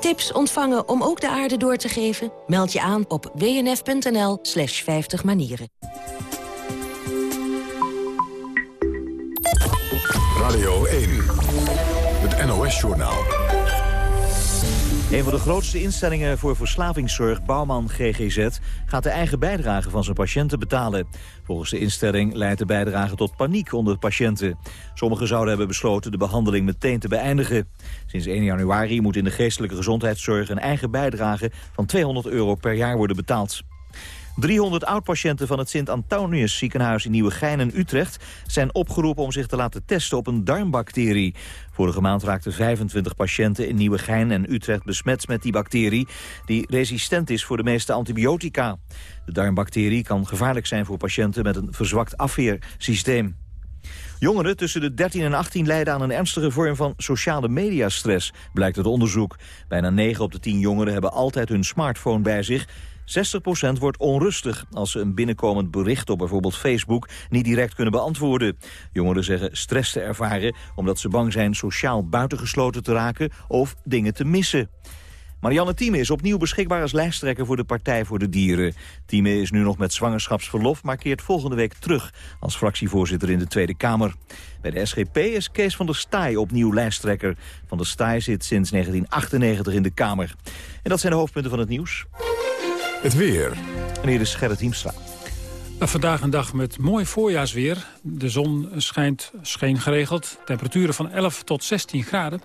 Tips ontvangen om ook de aarde door te geven? Meld je aan op wnf.nl slash 50 manieren. Radio 1, het NOS-journaal. Een van de grootste instellingen voor verslavingszorg, Bouwman GGZ... gaat de eigen bijdrage van zijn patiënten betalen. Volgens de instelling leidt de bijdrage tot paniek onder patiënten. Sommigen zouden hebben besloten de behandeling meteen te beëindigen. Sinds 1 januari moet in de geestelijke gezondheidszorg... een eigen bijdrage van 200 euro per jaar worden betaald. 300 oud-patiënten van het Sint-Antonius ziekenhuis in Nieuwegein en Utrecht zijn opgeroepen om zich te laten testen op een darmbacterie. Vorige maand raakten 25 patiënten in Nieuwegein en Utrecht besmet met die bacterie, die resistent is voor de meeste antibiotica. De darmbacterie kan gevaarlijk zijn voor patiënten met een verzwakt afweersysteem. Jongeren tussen de 13 en 18 lijden aan een ernstige vorm van sociale mediastress, blijkt uit onderzoek. Bijna 9 op de 10 jongeren hebben altijd hun smartphone bij zich 60% wordt onrustig als ze een binnenkomend bericht op bijvoorbeeld Facebook niet direct kunnen beantwoorden. Jongeren zeggen stress te ervaren omdat ze bang zijn sociaal buitengesloten te raken of dingen te missen. Marianne Thieme is opnieuw beschikbaar als lijsttrekker voor de Partij voor de Dieren. Thieme is nu nog met zwangerschapsverlof, maar keert volgende week terug als fractievoorzitter in de Tweede Kamer. Bij de SGP is Kees van der Staaij opnieuw lijsttrekker. Van der Staaij zit sinds 1998 in de Kamer. En dat zijn de hoofdpunten van het nieuws. Het weer. En hier is Gerrit Hiemstra. Vandaag een dag met mooi voorjaarsweer. De zon schijnt, scheen geregeld. Temperaturen van 11 tot 16 graden.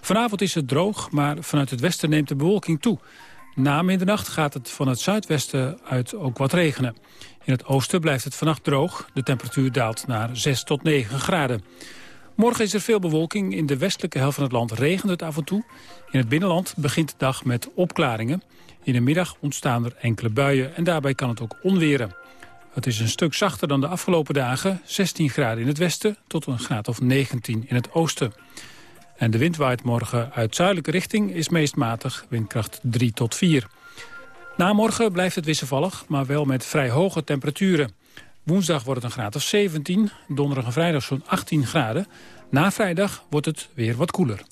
Vanavond is het droog, maar vanuit het westen neemt de bewolking toe. Na middernacht gaat het van het zuidwesten uit ook wat regenen. In het oosten blijft het vannacht droog. De temperatuur daalt naar 6 tot 9 graden. Morgen is er veel bewolking. In de westelijke helft van het land regent het af en toe. In het binnenland begint de dag met opklaringen. In de middag ontstaan er enkele buien en daarbij kan het ook onweren. Het is een stuk zachter dan de afgelopen dagen. 16 graden in het westen tot een graad of 19 in het oosten. En de wind waait morgen uit zuidelijke richting is meest matig, windkracht 3 tot 4. Na morgen blijft het wisselvallig, maar wel met vrij hoge temperaturen. Woensdag wordt het een graad of 17, donderdag en vrijdag zo'n 18 graden. Na vrijdag wordt het weer wat koeler.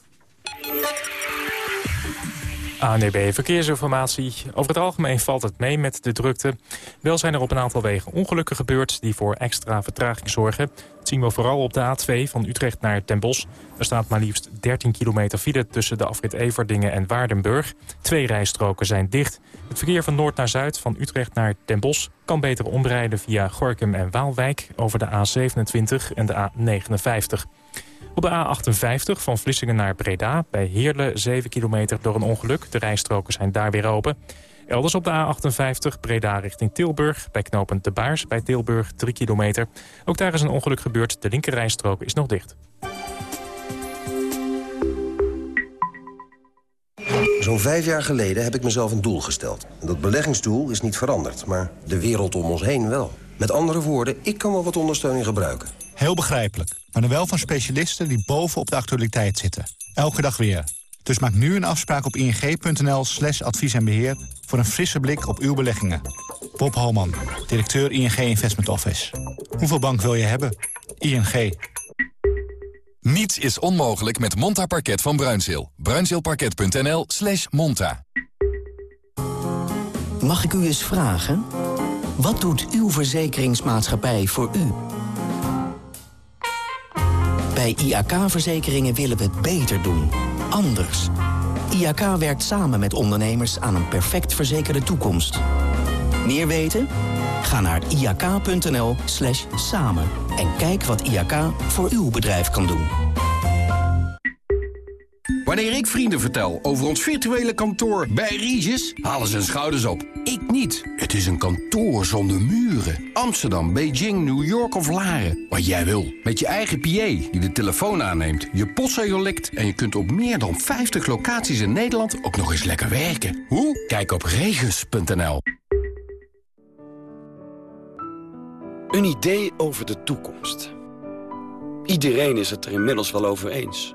ANDB Verkeersinformatie. Over het algemeen valt het mee met de drukte. Wel zijn er op een aantal wegen ongelukken gebeurd die voor extra vertraging zorgen. Dat zien we vooral op de A2 van Utrecht naar Den. Er staat maar liefst 13 kilometer file tussen de afrit Everdingen en Waardenburg. Twee rijstroken zijn dicht. Het verkeer van noord naar zuid, van Utrecht naar Den kan beter omrijden via Gorkum en Waalwijk over de A27 en de A59. Op de A58 van Vlissingen naar Breda, bij Heerlen 7 kilometer door een ongeluk. De rijstroken zijn daar weer open. Elders op de A58 Breda richting Tilburg, bij knooppunt De Baars bij Tilburg 3 kilometer. Ook daar is een ongeluk gebeurd, de linkerrijstrook is nog dicht. Zo'n vijf jaar geleden heb ik mezelf een doel gesteld. Dat beleggingsdoel is niet veranderd, maar de wereld om ons heen wel. Met andere woorden, ik kan wel wat ondersteuning gebruiken. Heel begrijpelijk, maar dan wel van specialisten die bovenop de actualiteit zitten. Elke dag weer. Dus maak nu een afspraak op ing.nl slash advies en beheer... voor een frisse blik op uw beleggingen. Bob Holman, directeur ING Investment Office. Hoeveel bank wil je hebben? ING. Niets is onmogelijk met Monta Parket van Bruinzeel. Bruinzeelparket.nl slash monta. Mag ik u eens vragen? Wat doet uw verzekeringsmaatschappij voor u? Bij IAK-verzekeringen willen we het beter doen. Anders. IAK werkt samen met ondernemers aan een perfect verzekerde toekomst. Meer weten? Ga naar iak.nl slash samen en kijk wat IAK voor uw bedrijf kan doen. Wanneer ik vrienden vertel over ons virtuele kantoor bij Regis, halen ze hun schouders op. Ik niet. Het is een kantoor zonder muren. Amsterdam, Beijing, New York of Laren. Wat jij wil. Met je eigen PA die de telefoon aanneemt, je postzegel likt... en je kunt op meer dan 50 locaties in Nederland ook nog eens lekker werken. Hoe? Kijk op regis.nl. Een idee over de toekomst. Iedereen is het er inmiddels wel over eens...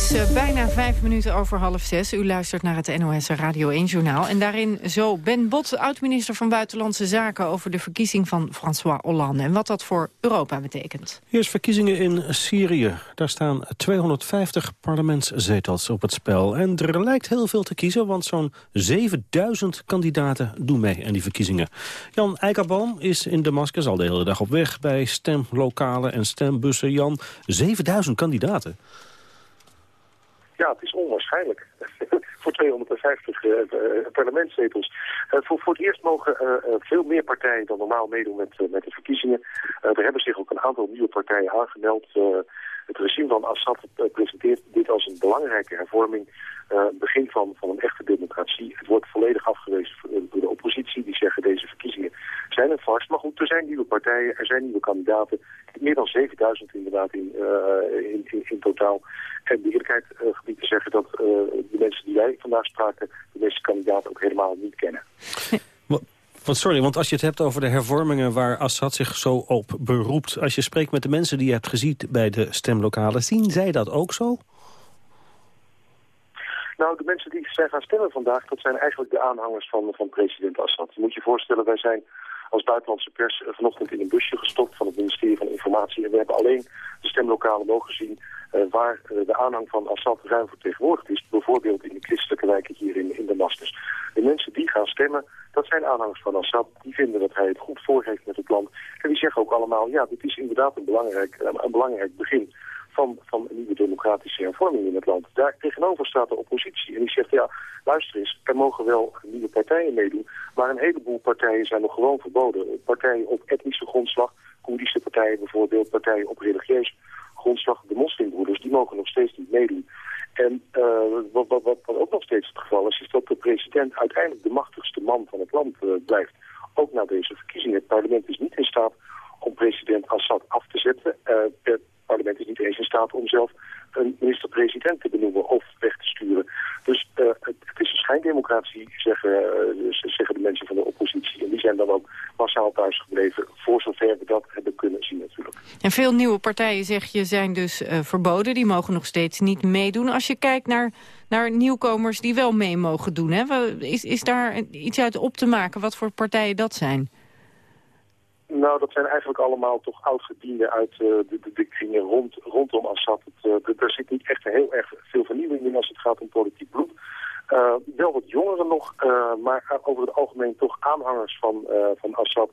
Is uh, bijna vijf minuten over half zes. U luistert naar het NOS Radio 1-journaal. En daarin zo Ben Bot, oud-minister van Buitenlandse Zaken... over de verkiezing van François Hollande en wat dat voor Europa betekent. Eerst verkiezingen in Syrië. Daar staan 250 parlementszetels op het spel. En er lijkt heel veel te kiezen, want zo'n 7000 kandidaten doen mee aan die verkiezingen. Jan Eikerboom is in Damascus al de hele dag op weg... bij stemlokalen en stembussen. Jan, 7000 kandidaten. Ja, het is onwaarschijnlijk. [LAUGHS] voor 250 uh, parlementszetels. Uh, voor, voor het eerst mogen veel meer partijen dan normaal meedoen met, met de verkiezingen. er hebben zich ook een aantal nieuwe partijen aangemeld. Het regime van Assad presenteert dit als een belangrijke hervorming. begin van, van een echte democratie. Het wordt volledig afgewezen door de oppositie. Die zeggen deze verkiezingen zijn een farce. Maar goed, er zijn nieuwe partijen, er zijn nieuwe kandidaten. Meer dan 7000 inderdaad in, in, in, totaal. En de eerlijkheid uh, gebied te zeggen dat de mensen die wij vandaag spraken... de meeste kandidaten ook helemaal niet kennen. [LAUGHS] Want sorry, want als je het hebt over de hervormingen waar Assad zich zo op beroept... als je spreekt met de mensen die je hebt gezien bij de stemlokalen... zien zij dat ook zo? Nou, de mensen die zijn gaan stemmen vandaag... dat zijn eigenlijk de aanhangers van, van president Assad. Je moet je voorstellen, wij zijn als buitenlandse pers vanochtend in een busje gestopt... van het ministerie van Informatie. En we hebben alleen de stemlokalen mogen zien uh, waar uh, de aanhang van Assad ruim vertegenwoordigd is. Bijvoorbeeld in de christelijke wijken hier in, in Damascus. De mensen die gaan stemmen, dat zijn aanhangers van Assad. Die vinden dat hij het goed voor heeft met het land. En die zeggen ook allemaal, ja, dit is inderdaad een belangrijk, een belangrijk begin van, van een nieuwe democratische hervorming in het land. Daar tegenover staat de oppositie en die zegt, ja, luister eens, er mogen wel nieuwe partijen meedoen, maar een heleboel partijen zijn nog gewoon verboden. Partijen op etnische grondslag, Koerdische partijen bijvoorbeeld, partijen op religieus grondslag, de moslimbroeders, die mogen nog steeds niet meedoen. En uh, wat, wat, wat, ook nog steeds het geval is, is dat de president uiteindelijk de machtigste man van het land uh, blijft. Ook na deze verkiezingen. Het parlement is niet in staat om president Assad af te zetten. Het parlement is niet eens in staat om zelf een minister-president te benoemen of weg te sturen. Dus uh, het, is een schijndemocratie, zeggen, uh, zeggen de mensen van de oppositie. En die zijn dan ook massaal thuisgebleven, voor zover we dat hebben kunnen zien natuurlijk. En veel nieuwe partijen, zeg je, zijn dus uh, verboden. Die mogen nog steeds niet meedoen. Als je kijkt naar, naar nieuwkomers die wel mee mogen doen, hè, is, is daar iets uit op te maken wat voor partijen dat zijn? Nou, dat zijn eigenlijk allemaal toch oudgedienden uit uh, de, de, kringen rond, rondom Assad. Het, er zit niet echt heel erg veel vernieuwing in als het gaat om politiek bloed. Uh, wel wat jongeren nog, maar over het algemeen toch aanhangers van, van Assad.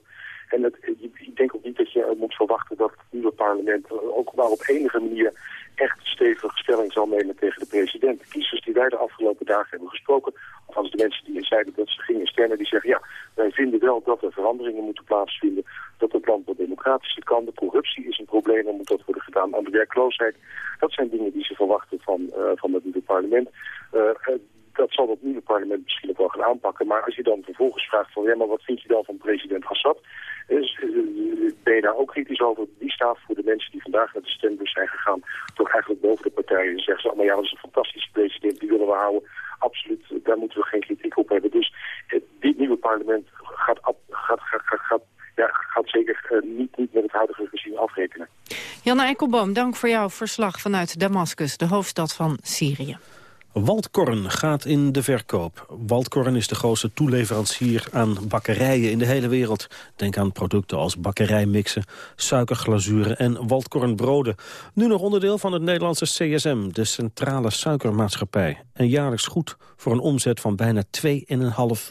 En het, ik denk ook niet dat je moet verwachten dat het nieuwe parlement ook maar op enige manier echt stevige stelling zal nemen tegen de president. De kiezers die wij de afgelopen dagen hebben gesproken, althans de mensen die zeiden dat ze gingen stemmen, die zeggen ja, wij vinden wel dat er veranderingen moeten plaatsvinden, dat het land wat democratischer kan. De corruptie is een probleem, dan moet dat worden gedaan aan de werkloosheid. Dat zijn dingen die ze verwachten van, uh, van het nieuwe parlement. Dat zal het nieuwe parlement misschien ook wel gaan aanpakken. Maar als je dan vervolgens vraagt van ja, maar wat vind je dan van president Assad? Dus, ben je daar ook kritisch over? Die staat voor de mensen die vandaag naar de stembus zijn gegaan toch eigenlijk boven de partijen. En zeggen ze allemaal ja, dat is een fantastische president, die willen we houden. Absoluut, daar moeten we geen kritiek op hebben. Dus dit nieuwe parlement gaat, gaat, gaat, gaat, ja, gaat zeker uh, niet, met het huidige regime afrekenen. Jan Eikelboom, dank voor jouw verslag vanuit Damascus, de hoofdstad van Syrië. Waldkorn gaat in de verkoop. Waldkorn is de grootste toeleverancier aan bakkerijen in de hele wereld. Denk aan producten als bakkerijmixen, suikerglazuren en waldkornbroden. Nu nog onderdeel van het Nederlandse CSM, de Centrale Suikermaatschappij. En jaarlijks goed voor een omzet van bijna 2,5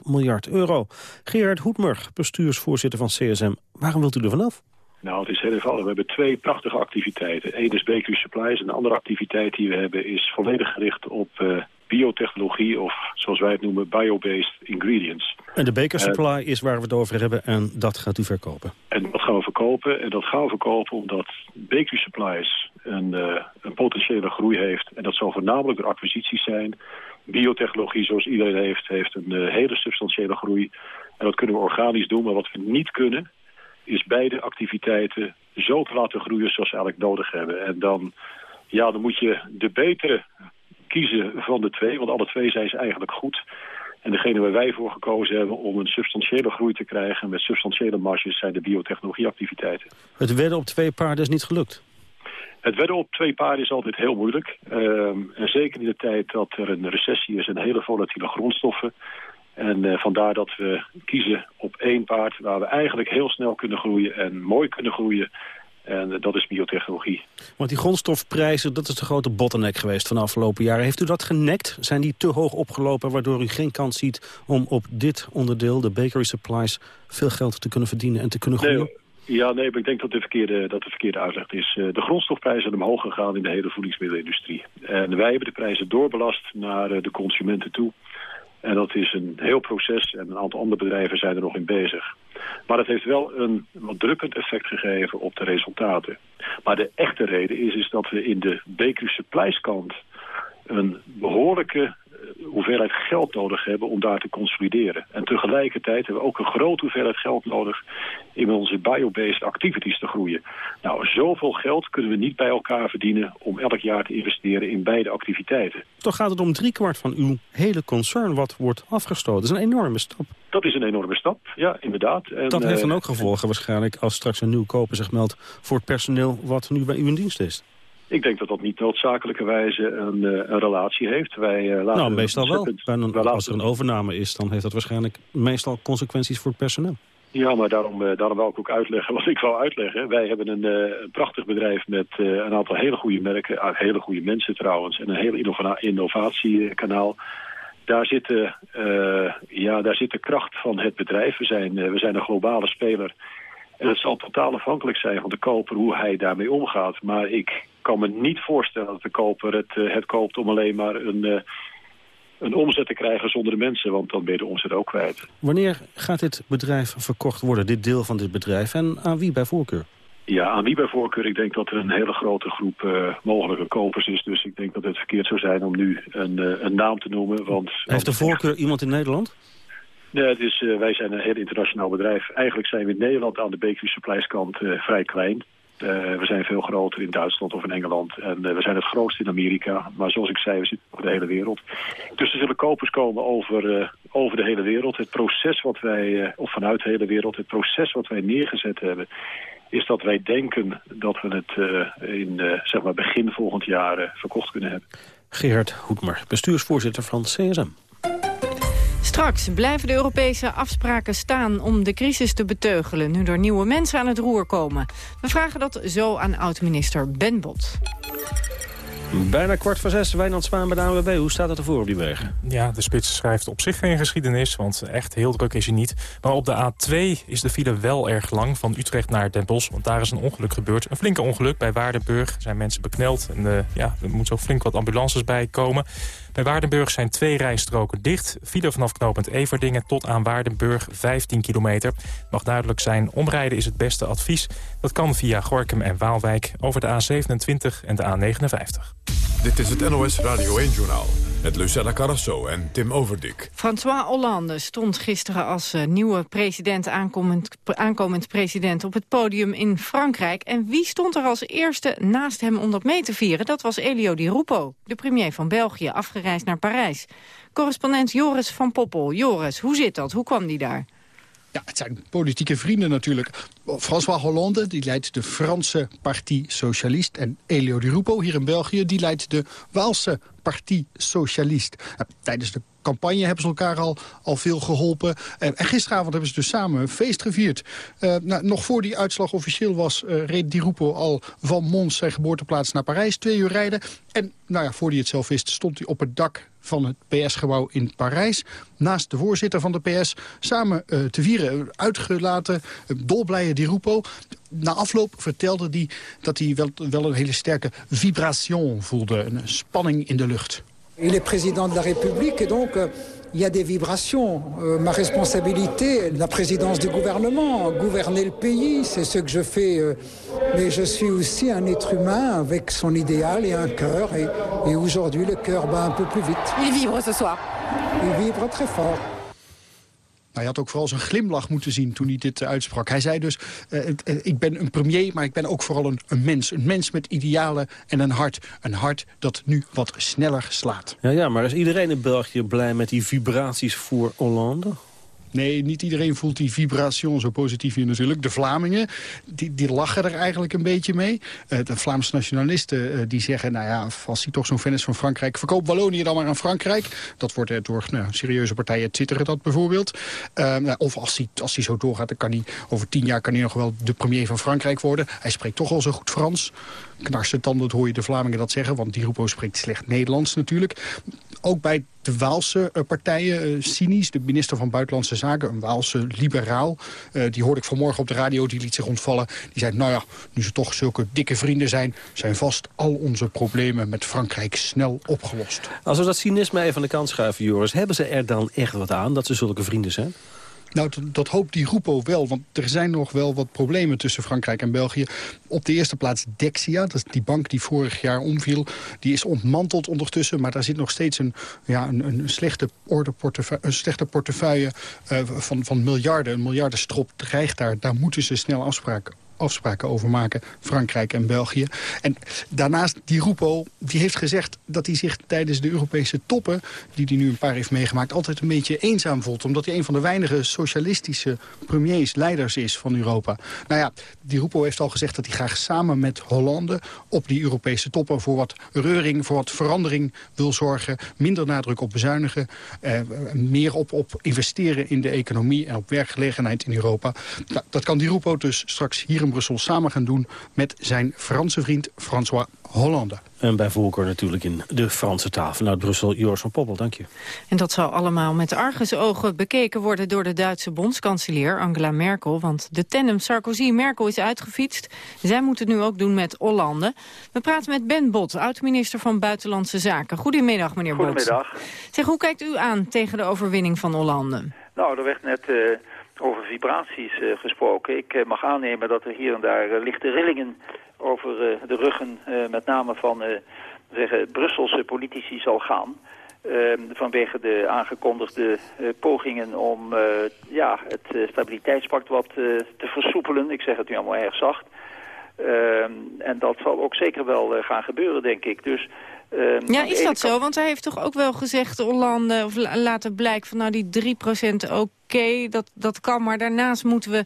miljard euro. Gerard Hoedmer, bestuursvoorzitter van CSM. Waarom wilt u er vanaf? Nou, het is heel eenvoudig. We hebben twee prachtige activiteiten. Eén is Bakery Supplies en de andere activiteit die we hebben is volledig gericht op uh, biotechnologie of zoals wij het noemen biobased ingredients. En de Baker Supply is waar we het over hebben en dat gaat u verkopen? En dat gaan we verkopen. En dat gaan we verkopen omdat Baker Supplies een, uh, een potentiële groei heeft. En dat zal voornamelijk door acquisities zijn. Biotechnologie, zoals iedereen heeft, heeft een hele substantiële groei. En dat kunnen we organisch doen. Maar wat we niet kunnen, is beide activiteiten zo te laten groeien zoals ze eigenlijk nodig hebben. En dan, ja, dan moet je de betere kiezen van de twee. Want alle twee zijn ze eigenlijk goed. En degene waar wij voor gekozen hebben om een substantiële groei te krijgen... met substantiële marges zijn de biotechnologieactiviteiten. Het wedden op twee paarden is niet gelukt? Het wedden op twee paarden is altijd heel moeilijk. Uh, en zeker in de tijd dat er een recessie is en hele volatiele grondstoffen. En uh, vandaar dat we kiezen op één paard waar we eigenlijk heel snel kunnen groeien en mooi kunnen groeien. En dat is biotechnologie. Want die grondstofprijzen, dat is de grote bottleneck geweest van de afgelopen jaren. Heeft u dat genekt? Zijn die te hoog opgelopen waardoor u geen kans ziet om op dit onderdeel, de bakery supplies, veel geld te kunnen verdienen en te kunnen groeien? Nee, ja, nee, maar ik denk dat de verkeerde, dat de verkeerde uitleg is. De grondstofprijzen zijn omhoog gegaan in de hele voedingsmiddelenindustrie. En wij hebben de prijzen doorbelast naar de consumenten toe. En dat is een heel proces en een aantal andere bedrijven zijn er nog in bezig. Maar het heeft wel een wat drukkend effect gegeven op de resultaten. Maar de echte reden is, is dat we in de bakery supplies kant een behoorlijke hoeveelheid geld nodig hebben om daar te consolideren. En tegelijkertijd hebben we ook een grote hoeveelheid geld nodig in onze biobased activities te groeien. Nou, zoveel geld kunnen we niet bij elkaar verdienen om elk jaar te investeren in beide activiteiten. Toch gaat het om driekwart van uw hele concern wat wordt afgestoten. Dat is een enorme stap. Dat is een enorme stap, ja, inderdaad. En, dat heeft dan ook gevolgen waarschijnlijk als straks een nieuw koper zich meldt voor het personeel wat nu bij u in dienst is. Ik denk dat dat niet noodzakelijkerwijze een, een relatie heeft. Wij, uh, laten nou, meestal wel. Een, als er een overname is, dan heeft dat waarschijnlijk meestal consequenties voor het personeel. Ja, maar daarom, uh, daarom wil ik ook uitleggen [LAUGHS] wat ik wou uitleggen. Wij hebben een, een prachtig bedrijf met een aantal hele goede merken, hele goede mensen trouwens, en een heel innova innovatiekanaal. Daar zit, ja, daar zit de kracht van het bedrijf. We zijn, we zijn een globale speler. En het zal totaal afhankelijk zijn van de koper hoe hij daarmee omgaat. Maar ik kan me niet voorstellen dat de koper het, uh, het koopt om alleen maar een, uh, een omzet te krijgen zonder de mensen. Want dan ben je de omzet ook kwijt. Wanneer gaat dit bedrijf verkocht worden, dit deel van dit bedrijf? En aan wie bij voorkeur? Ja, aan wie bij voorkeur? Ik denk dat er een hele grote groep uh, mogelijke kopers is. Dus ik denk dat het verkeerd zou zijn om nu een, een naam te noemen. Want, Heeft de voorkeur iemand in Nederland? Nee, het uh, wij zijn een heel internationaal bedrijf. Eigenlijk zijn we in Nederland aan de bakery supplies kant uh, vrij klein. Uh, we zijn veel groter in Duitsland of in Engeland. En we zijn het grootste in Amerika. Maar zoals ik zei, we zitten over de hele wereld. Dus er zullen kopers komen over, over de hele wereld. Het proces wat wij, of vanuit de hele wereld, het proces wat wij neergezet hebben... is dat wij denken dat we het in zeg maar begin volgend jaar verkocht kunnen hebben. Gerard Hoedmer, bestuursvoorzitter van CSM. Straks blijven de Europese afspraken staan om de crisis te beteugelen... nu er nieuwe mensen aan het roer komen. We vragen dat zo aan oud-minister Ben Bot. Bijna kwart voor zes, Wijnand Spaan bij de ANWB. Hoe staat het ervoor op die wegen? Ja, de spits schrijft op zich geen geschiedenis, want echt heel druk is hij niet. Maar op de A2 is de file wel erg lang, van Utrecht naar Den Bosch. Want daar is een ongeluk gebeurd. Een flinke ongeluk bij Waardenburg. zijn mensen bekneld en uh, ja, er moet zo flink wat ambulances bij komen. Bij Waardenburg zijn twee rijstroken dicht. File vanaf knooppunt Everdingen tot aan Waardenburg 15 kilometer. Mag duidelijk zijn, omrijden is het beste advies. Dat kan via Gorkum en Waalwijk over de A27 en de A59. Dit is het NOS Radio 1-journaal met Lucella Carrasso en Tim Overdik. François Hollande stond gisteren als uh, nieuwe president, aankomend, aankomend president op het podium in Frankrijk. En wie stond er als eerste naast hem om dat mee te vieren? Dat was Elio Di Rupo, de premier van België, afgereisd naar Parijs. Correspondent Joris van Poppel. Joris, hoe zit dat? Hoe kwam die daar? Ja, het zijn politieke vrienden natuurlijk. François Hollande, die leidt de Franse Parti Socialist. En Elio Di Rupo, hier in België, die leidt de Waalse Parti Socialist. tijdens de campagne hebben ze elkaar al, al veel geholpen. en gisteravond hebben ze dus samen een feest gevierd. Uh, nou, nog voor die uitslag officieel was, uh, reed Di Rupo al van Mons, zijn geboorteplaats, naar Parijs. Twee uur rijden. En nou ja, voor hij het zelf wist, stond hij op het dak van het PS-gebouw in Parijs. Naast de voorzitter van de PS. Samen uh, te vieren, uitgelaten, dolblije Di Rupo. Na afloop vertelde hij dat hij wel, wel een hele sterke vibration voelde. Een spanning in de lucht. Il est président de la République et donc euh, il y a des vibrations. Euh, ma responsabilité, la présidence du gouvernement, gouverner le pays, c'est ce que je fais. Euh, mais je suis aussi un être humain avec son idéal et un cœur. Et, et aujourd'hui, le cœur bat un peu plus vite. Il vibre ce soir. Il vibre très fort. Hij had ook vooral zijn glimlach moeten zien toen hij dit uitsprak. Hij zei dus, uh, ik ben een premier, maar ik ben ook vooral een, een, mens. Een mens met idealen en een hart. Een hart dat nu wat sneller slaat. Ja, ja maar is iedereen in België blij met die vibraties voor Hollande? Nee, niet iedereen voelt die vibration zo positief hier natuurlijk. De Vlamingen, die, die lachen er eigenlijk een beetje mee. Uh, de Vlaamse nationalisten uh, die zeggen... nou ja, als hij toch zo'n fan is van Frankrijk... verkoop Wallonië dan maar aan Frankrijk. Dat wordt uh, door nou, serieuze partijen twitteren dat bijvoorbeeld. Of als hij, als hij zo doorgaat, dan kan hij over tien jaar... kan hij nog wel de premier van Frankrijk worden. Hij spreekt toch al zo goed Frans. Knarsen tanden hoor je de Vlamingen dat zeggen... want Di Rupo spreekt slecht Nederlands natuurlijk. Ook bij de Waalse uh, partijen, uh, cynisch, de minister van Buitenlandse Zaken, een Waalse liberaal. Uh, die hoorde ik vanmorgen op de radio, die liet zich ontvallen. Die zei, nou ja, nu ze toch zulke dikke vrienden zijn... zijn vast al onze problemen met Frankrijk snel opgelost. Als we dat cynisme even aan de kant schuiven, Joris... hebben ze er dan echt wat aan dat ze zulke vrienden zijn? Nou, dat hoopt die Rupo wel, want er zijn nog wel wat problemen tussen Frankrijk en België. Op de eerste plaats Dexia, dat is die bank die vorig jaar omviel. Die is ontmanteld ondertussen, maar daar zit nog steeds een, ja, een, een slechte, orde portefeuille, een slechte portefeuille uh, van, van miljarden. Een miljardenstrop dreigt daar. Daar moeten ze snel afspraken afspraken over maken, Frankrijk en België. En daarnaast, die Rupo, die heeft gezegd dat hij zich tijdens de Europese toppen... die hij nu een paar heeft meegemaakt, altijd een beetje eenzaam voelt. Omdat hij een van de weinige socialistische premiers, leiders is van Europa. Nou ja, die Rupo heeft al gezegd dat hij graag samen met Hollande... op die Europese toppen voor wat reuring, voor wat verandering wil zorgen. Minder nadruk op bezuinigen, eh, meer op, op investeren in de economie... en op werkgelegenheid in Europa. Nou, dat kan die Rupo dus straks hier in Brussel samen gaan doen met zijn Franse vriend François Hollande. En bij voorkeur natuurlijk in de Franse taal. Vanuit Brussel, Joris van Poppel, dank je. En dat zal allemaal met argusogen bekeken worden... door de Duitse bondskanselier Angela Merkel. Want de tandem Sarkozy-Merkel is uitgefietst. Zij moeten het nu ook doen met Hollande. We praten met Ben Bot, oud-minister van Buitenlandse Zaken. Goedemiddag, meneer Bot. Goedemiddag. Zeg, hoe kijkt u aan tegen de overwinning van Hollande? Nou, er werd net... Uh over vibraties uh, gesproken. Ik uh, mag aannemen dat er hier en daar uh, lichte rillingen over de ruggen, met name van zeggen, Brusselse politici, zal gaan. Ehm, vanwege de aangekondigde pogingen om ja, het stabiliteitspact wat te versoepelen. Ik zeg het nu allemaal erg zacht. Ehm, en dat zal ook zeker wel gaan gebeuren, denk ik. Dus ja, is dat zo? Want hij heeft toch ook wel gezegd, Hollande, of laten blijken van nou die 3% oké, dat, dat kan. Maar daarnaast moeten we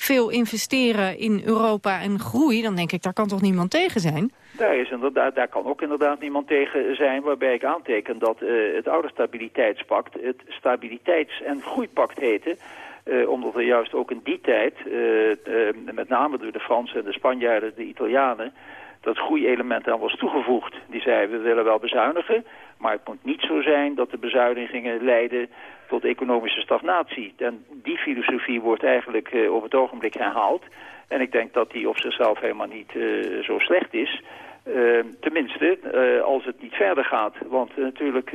veel investeren in Europa en groei. Dan denk ik, daar kan toch niemand tegen zijn? Daar, is inderdaad, daar kan ook inderdaad niemand tegen zijn, waarbij ik aanteken dat uh, het oude stabiliteitspact het stabiliteits- en groeipact heette. Uh, omdat er juist ook in die tijd, uh, met name door de Fransen en de Spanjaarden, de Italianen, dat groeielement aan was toegevoegd. Die zei, we willen wel bezuinigen, maar het moet niet zo zijn dat de bezuinigingen leiden tot economische stagnatie. En die filosofie wordt eigenlijk uh, op het ogenblik herhaald. En ik denk dat die op zichzelf helemaal niet uh, zo slecht is. Uh, tenminste, als het niet verder gaat. Want natuurlijk,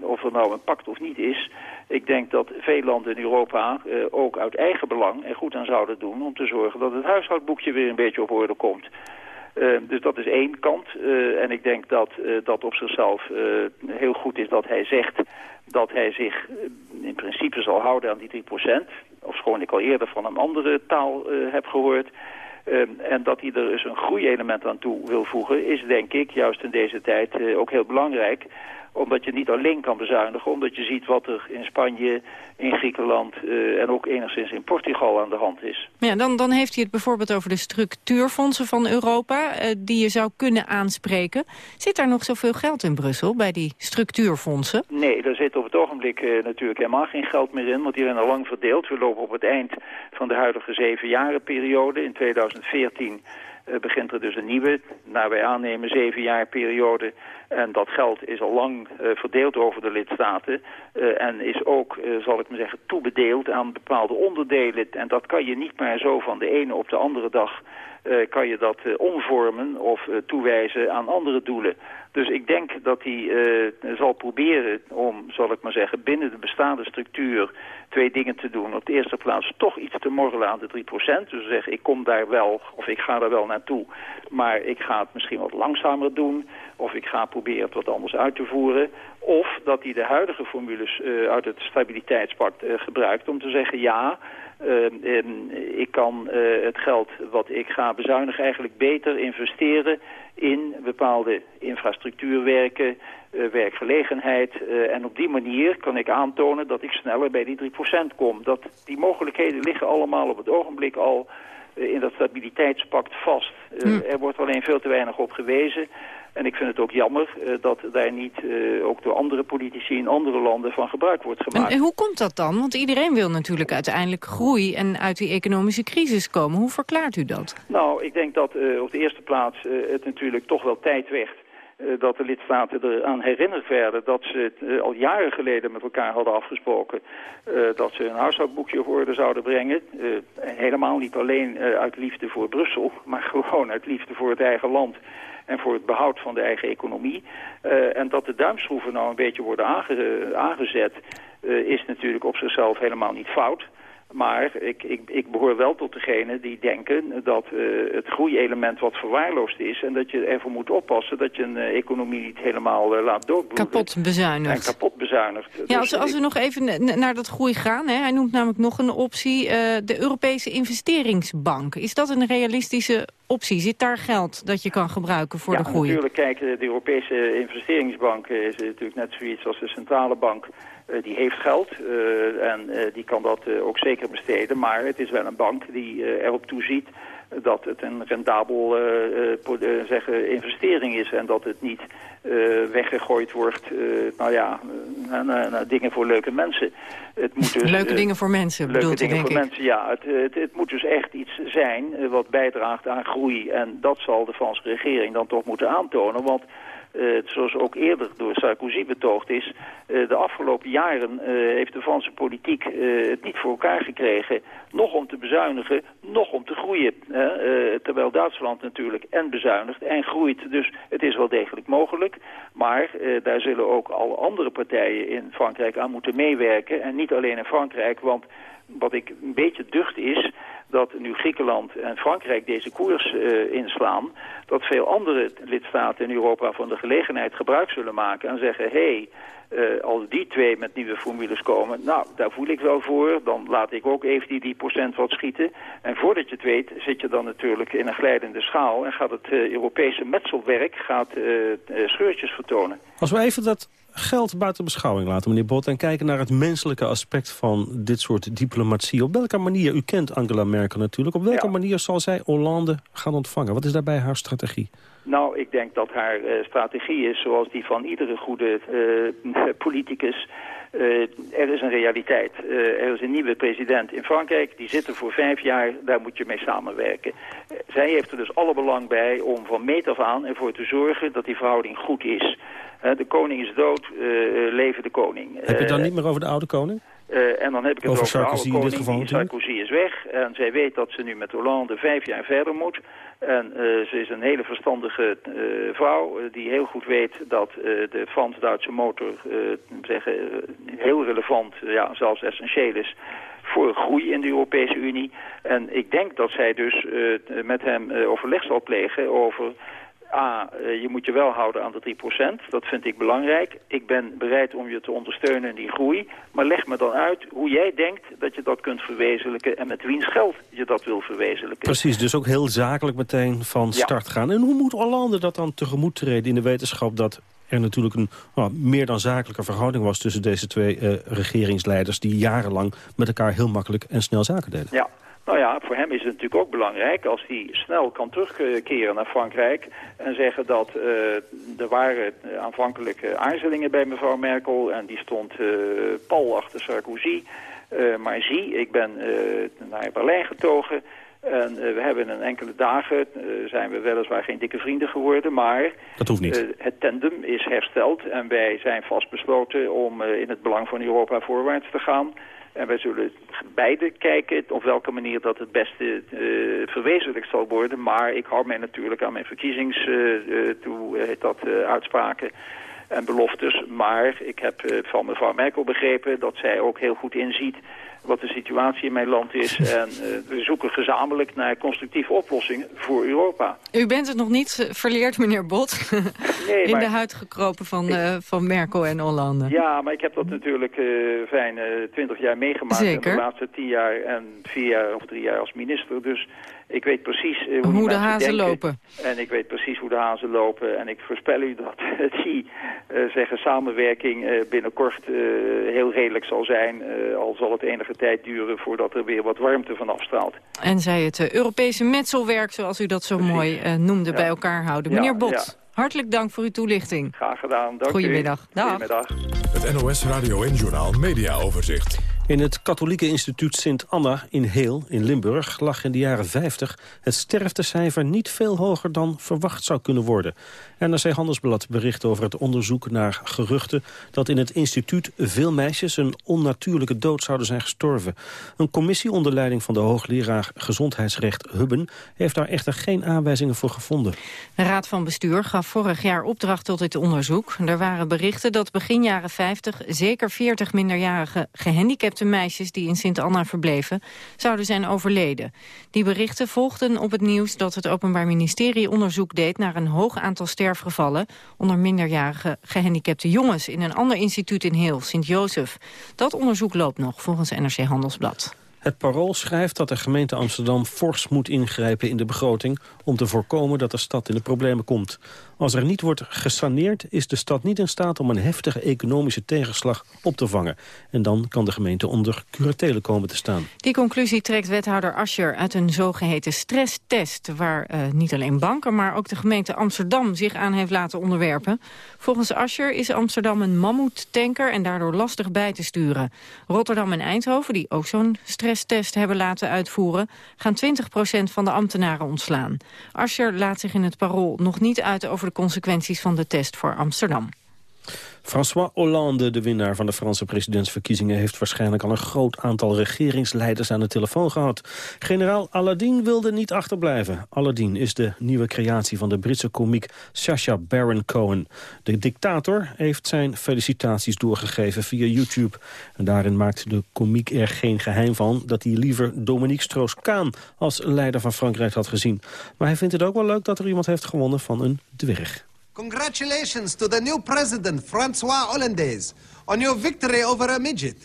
of er nou een pact of niet is... ik denk dat veel landen in Europa ook uit eigen belang er goed aan zouden doen... om te zorgen dat het huishoudboekje weer een beetje op orde komt. Uh, dus dat is één kant. Uh, en ik denk dat uh, dat op zichzelf heel goed is dat hij zegt dat hij zich in principe zal houden aan die 3%. Ofschoon ik al eerder van een andere taal heb gehoord. Ehm, en dat hij er dus een groeielement aan toe wil voegen... is denk ik juist in deze tijd ook heel belangrijk omdat je niet alleen kan bezuinigen, omdat je ziet wat er in Spanje, in Griekenland uh, en ook enigszins in Portugal aan de hand is. Ja, dan, dan heeft hij het bijvoorbeeld over de structuurfondsen van Europa, uh, die je zou kunnen aanspreken. Zit daar nog zoveel geld in Brussel, bij die structuurfondsen? Nee, daar zit op het ogenblik uh, natuurlijk helemaal geen geld meer in, want die zijn al lang verdeeld. We lopen op het eind van de huidige zeven periode. In 2014 begint er dus een nieuwe, naar wij aannemen, zeven jaar periode En dat geld is al lang verdeeld over de lidstaten en is ook, zal ik maar zeggen, toebedeeld aan bepaalde onderdelen. En dat kan je niet maar zo van de ene op de andere dag kan je dat omvormen of toewijzen aan andere doelen. Dus ik denk dat hij uh, zal proberen om, zal ik maar zeggen, binnen de bestaande structuur twee dingen te doen. Op de eerste plaats toch iets te morrelen aan de 3%. Dus zeggen, ik kom daar wel, of ik ga daar wel naartoe, maar ik ga het misschien wat langzamer doen. Of ik ga proberen het wat anders uit te voeren. Of dat hij de huidige formules uh, uit het stabiliteitspact uh, gebruikt om te zeggen, ja... Ik kan het geld wat ik ga bezuinigen eigenlijk beter investeren in bepaalde infrastructuurwerken, uh, werkgelegenheid. Uh, en op die manier kan ik aantonen dat ik sneller bij die 3% kom. Dat, die mogelijkheden liggen allemaal op het ogenblik al uh, in dat stabiliteitspact vast. Hm. Er wordt alleen veel te weinig op gewezen. En ik vind het ook jammer uh, dat daar niet uh, ook door andere politici in andere landen van gebruik wordt gemaakt. En, en, hoe komt dat dan? Want iedereen wil natuurlijk uiteindelijk groei en uit die economische crisis komen. Hoe verklaart u dat? Nou, ik denk dat uh, op de eerste plaats het natuurlijk toch wel tijd werd dat de lidstaten eraan herinnerd werden dat ze het al jaren geleden met elkaar hadden afgesproken dat ze een huishoudboekje op orde zouden brengen. Helemaal niet alleen uit liefde voor Brussel, [LAUGHS] maar gewoon uit liefde voor het eigen land en voor het behoud van de eigen economie. Uh, en dat de duimschroeven nou een beetje worden aange aangezet... Uh, is natuurlijk op zichzelf helemaal niet fout. Maar ik, ik, ik behoor wel tot degenen die denken dat uh, het groeielement wat verwaarloosd is... en dat je ervoor moet oppassen dat je een uh, economie niet helemaal uh, laat doodbloeden. Kapot bezuinigd. En kapot bezuinigd. Ja, dus als, als we nog even naar dat groei gaan... Hè, hij noemt namelijk nog een optie, de Europese investeringsbank. Is dat een realistische optie? Zit daar geld dat je kan gebruiken voor ja, de groei? natuurlijk. Kijk, de Europese investeringsbank is natuurlijk net zoiets als de centrale bank... Uh, die heeft geld uh, en uh, die kan dat ook zeker besteden. Maar het is wel een bank die erop toeziet dat het een rendabel zeggen, investering is. En dat het niet weggegooid wordt nou ja, naar, naar, dingen voor leuke mensen. Het moet dus, [LAUGHS] leuke dingen voor mensen leuke bedoelt dingen denk voor ik. mensen, ja. Het, het, het, moet dus echt iets zijn wat bijdraagt aan groei. En dat zal de Franse regering dan toch moeten aantonen. Want uh, zoals ook eerder door Sarkozy betoogd is... Uh, de afgelopen jaren uh, heeft de Franse politiek het niet voor elkaar gekregen... nog om te bezuinigen, nog om te groeien. terwijl Duitsland natuurlijk en bezuinigt en groeit. Dus het is wel degelijk mogelijk. Maar daar zullen ook alle andere partijen in Frankrijk aan moeten meewerken. En niet alleen in Frankrijk, want wat ik een beetje ducht is dat nu Griekenland en Frankrijk deze koers uh, inslaan... dat veel andere lidstaten in Europa van de gelegenheid gebruik zullen maken... en zeggen, hé, hey, uh, als die twee met nieuwe formules komen... nou, daar voel ik wel voor, dan laat ik ook even die, die procent wat schieten. En voordat je het weet, zit je dan natuurlijk in een glijdende schaal... en gaat het uh, Europese metselwerk gaat, scheurtjes vertonen. Als we even dat geld buiten beschouwing laten, meneer Bot... en kijken naar het menselijke aspect van dit soort diplomatie. Op welke manier, u kent Angela Merkel natuurlijk... op welke ja. manier zal zij Hollande gaan ontvangen? Wat is daarbij haar strategie? Nou, ik denk dat haar uh, strategie is zoals die van iedere goede uh, [LAUGHS] politicus... Uh, er is een realiteit. Uh, er is een nieuwe president in Frankrijk. Die zit er voor vijf jaar. Daar moet je mee samenwerken. Uh, zij heeft er dus alle belang bij om van meet af aan ervoor te zorgen dat die verhouding goed is. De koning is dood, leven de koning. Heb je het dan niet meer over de oude koning? Uh, en dan heb ik het over, over Sarkozy de oude in dit geval. Sarkozy is weg en zij weet dat ze nu met Hollande vijf jaar verder moet. En uh, ze is een hele verstandige uh, vrouw die heel goed weet dat de Frans-Duitse motor zeggen, heel relevant, ja, zelfs essentieel is voor groei in de Europese Unie. En ik denk dat zij dus met hem overleg zal plegen over A, uh, je moet je wel houden aan de 3%. Dat vind ik belangrijk. Ik ben bereid om je te ondersteunen in die groei. Maar leg me dan uit hoe jij denkt dat je dat kunt verwezenlijken... en met wiens geld je dat wil verwezenlijken. Precies, dus ook heel zakelijk meteen van start ja. gaan. En hoe moet Hollande dat dan tegemoet treden in de wetenschap... dat er natuurlijk een nou, meer dan zakelijke verhouding was... tussen deze twee uh, regeringsleiders... die jarenlang met elkaar heel makkelijk en snel zaken deden? Ja. Nou ja, voor hem is het natuurlijk ook belangrijk als hij snel kan terugkeren naar Frankrijk en zeggen dat uh, er waren aanvankelijke aarzelingen bij mevrouw Merkel en die stond uh, pal achter Sarkozy. Uh, maar zie, ik ben naar Berlijn getogen En we hebben in enkele dagen, zijn we weliswaar geen dikke vrienden geworden, maar... Dat hoeft niet. het tandem is hersteld en wij zijn vastbesloten om in het belang van Europa voorwaarts te gaan. En wij zullen beide kijken op welke manier dat het beste uh, verwezenlijkt zal worden. Maar ik hou mij natuurlijk aan mijn verkiezings uh, toe, dat, uitspraken en beloftes. Maar ik heb van mevrouw Merkel begrepen dat zij ook heel goed inziet wat de situatie in mijn land is. [LAUGHS] En we zoeken gezamenlijk naar constructieve oplossingen voor Europa. U bent het nog niet verleerd, meneer Bot, [LAUGHS] nee, in de huid gekropen van, van Merkel en Hollande. Ja, maar ik heb dat natuurlijk fijn twintig jaar meegemaakt. Zeker. En de laatste tien jaar en vier jaar of drie jaar als minister. Dus ik weet precies uh, hoe, hoe de hazen denken. lopen. En ik weet precies hoe de hazen lopen. En ik voorspel u dat [LAUGHS] die uh, zeggen samenwerking uh, binnenkort heel redelijk zal zijn. al zal het enige tijd duren voordat er weer wat warmte van afstraalt. En zij het Europese metselwerk, zoals u dat zo precies. mooi noemde, ja. bij elkaar houden. Meneer ja, Bot, ja. hartelijk dank voor uw toelichting. Graag gedaan. Dank Goedemiddag. U. Goedemiddag. Het NOS Radio en Journaal Media Overzicht. In het katholieke instituut Sint Anna in Heel in Limburg lag in de jaren 50 het sterftecijfer niet veel hoger dan verwacht zou kunnen worden. NRC Handelsblad bericht over het onderzoek naar geruchten dat in het instituut veel meisjes een onnatuurlijke dood zouden zijn gestorven. Een commissie onder leiding van de hoogleraar gezondheidsrecht Hubben heeft daar echter geen aanwijzingen voor gevonden. De Raad van Bestuur gaf vorig jaar opdracht tot dit onderzoek. Er waren berichten dat begin jaren 50 zeker 40 minderjarige gehandicapten de meisjes die in Sint-Anna verbleven, zouden zijn overleden. Die berichten volgden op het nieuws dat het Openbaar Ministerie onderzoek deed naar een hoog aantal sterfgevallen onder minderjarige gehandicapte jongens in een ander instituut in Heel, Sint-Jozef. Dat onderzoek loopt nog, volgens NRC Handelsblad. Het Parool schrijft dat de gemeente Amsterdam fors moet ingrijpen in de begroting... om te voorkomen dat de stad in de problemen komt. Als er niet wordt gesaneerd, is de stad niet in staat om een heftige economische tegenslag op te vangen. En dan kan de gemeente onder curatele komen te staan. Die conclusie trekt wethouder Ascher uit een zogeheten stresstest... waar uh, niet alleen banken, maar ook de gemeente Amsterdam zich aan heeft laten onderwerpen. Volgens Ascher is Amsterdam een mammoettanker en daardoor lastig bij te sturen. Rotterdam en Eindhoven, die ook zo'n stresstest hebben laten uitvoeren... gaan 20% van de ambtenaren ontslaan. Ascher laat zich in het parool nog niet uit over de consequenties van de test voor Amsterdam. François Hollande, de winnaar van de Franse presidentsverkiezingen... heeft waarschijnlijk al een groot aantal regeringsleiders aan de telefoon gehad. Generaal Aladdin wilde niet achterblijven. Aladdin is de nieuwe creatie van de Britse komiek Sacha Baron Cohen. De dictator heeft zijn felicitaties doorgegeven via YouTube. En daarin maakt de komiek er geen geheim van... dat hij liever Dominique Strauss-Kaan als leider van Frankrijk had gezien. Maar hij vindt het ook wel leuk dat er iemand heeft gewonnen van een dwerg. Congratulations to the new president, Francois Hollandaise, on your victory over a midget.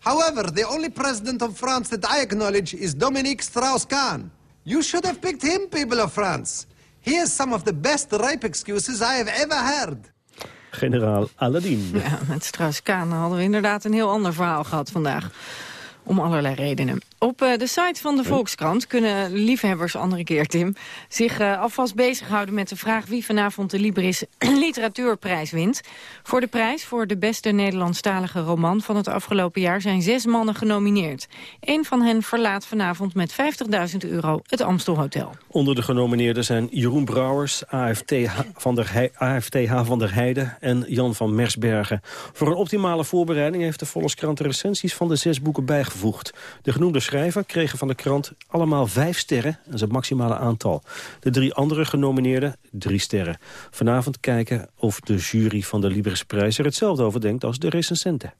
However, the only president of France that I acknowledge is Dominique Strauss-Kahn. You should have picked him, people of France. He has some of the best rape excuses I have ever heard. Generaal Aladdin. Ja, met Strauss-Kahn hadden we inderdaad een heel ander verhaal gehad vandaag. Om allerlei redenen. Op uh, de site van de Volkskrant kunnen liefhebbers, andere keer Tim... zich uh, alvast bezighouden met de vraag wie vanavond de Libris [CLEARS THROAT] Literatuurprijs wint. Voor de prijs voor de beste Nederlandstalige roman van het afgelopen jaar... zijn zes mannen genomineerd. Eén van hen verlaat vanavond met 50.000 euro het Amstelhotel. Onder de genomineerden zijn Jeroen Brouwers, AFT van der, He AFTH van der Heijden en Jan van Mersbergen. Voor een optimale voorbereiding heeft de Volkskrant de recensies van de zes boeken bijgevoegd. De genoemde schrijver kregen van de krant allemaal vijf sterren. Dat is het maximale aantal. De drie andere genomineerden, drie sterren. Vanavond kijken of de jury van de Librisprijs er hetzelfde over denkt als de recensenten.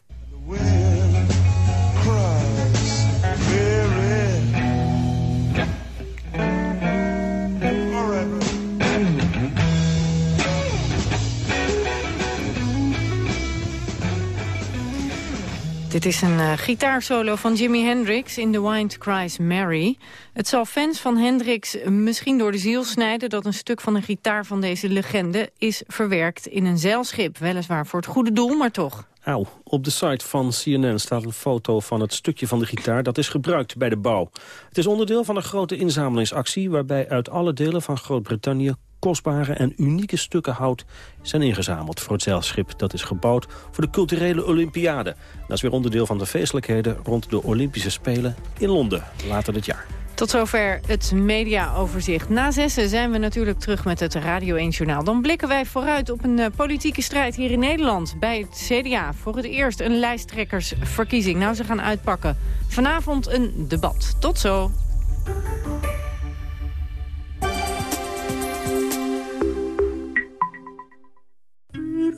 Dit is een uh, gitaarsolo van Jimi Hendrix in The Wind Cries Mary. Het zal fans van Hendrix misschien door de ziel snijden... dat een stuk van de gitaar van deze legende is verwerkt in een zeilschip. Weliswaar voor het goede doel, maar toch. Auw, op de site van CNN staat een foto van het stukje van de gitaar... dat is gebruikt bij de bouw. Het is onderdeel van een grote inzamelingsactie... waarbij uit alle delen van Groot-Brittannië kostbare en unieke stukken hout zijn ingezameld voor het zeilschip. Dat is gebouwd voor de culturele Olympiade. Dat is weer onderdeel van de feestelijkheden rond de Olympische Spelen in Londen later dit jaar. Tot zover het mediaoverzicht. Na zessen zijn we natuurlijk terug met het Radio 1 Journaal. Dan blikken wij vooruit op een uh, politieke strijd hier in Nederland. Bij het CDA voor het eerst een lijsttrekkersverkiezing. Nou, ze gaan uitpakken. Vanavond een debat. Tot zo.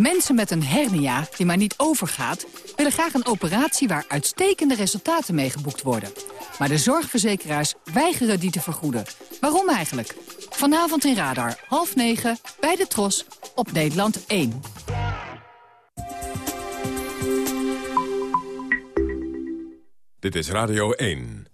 Mensen met een hernia die maar niet overgaat... willen graag een operatie waar uitstekende resultaten mee geboekt worden... Maar de zorgverzekeraars weigeren die te vergoeden. Waarom eigenlijk? Vanavond in Radar, half negen, bij de Tros, op Nederland 1. Dit is Radio 1.